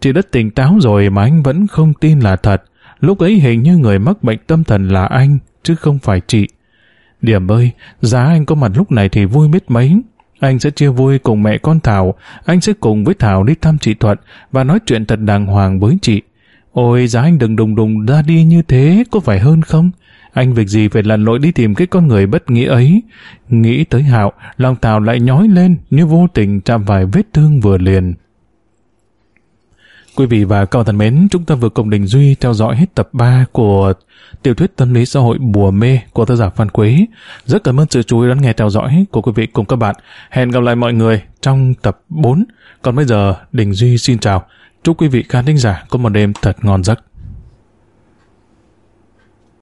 Chị đã tỉnh táo rồi mà anh vẫn không tin là thật. Lúc ấy hình như người mắc bệnh tâm thần là anh, chứ không phải chị. Điểm ơi, giá anh có mặt lúc này thì vui biết mấy. Anh sẽ chia vui cùng mẹ con Thảo, anh sẽ cùng với Thảo đi thăm chị Thuận và nói chuyện thật đàng hoàng với chị. Ôi giá anh đừng đùng đùng ra đi như thế, có phải hơn không? Anh việc gì phải lặn lội đi tìm cái con người bất nghĩa ấy. Nghĩ tới Hạo, lòng tào lại nhói lên như vô tình chạm vài vết thương vừa liền. Quý vị và các bạn thân mến, chúng ta vừa cùng Đình Duy theo dõi hết tập 3 của tiểu thuyết tâm lý xã hội Bùa Mê của tác giả Phan Quế. Rất cảm ơn sự chú ý đón nghe theo dõi của quý vị cùng các bạn. Hẹn gặp lại mọi người trong tập 4. Còn bây giờ, Đình Duy xin chào. Chúc quý vị khán thính giả có một đêm thật ngon giấc.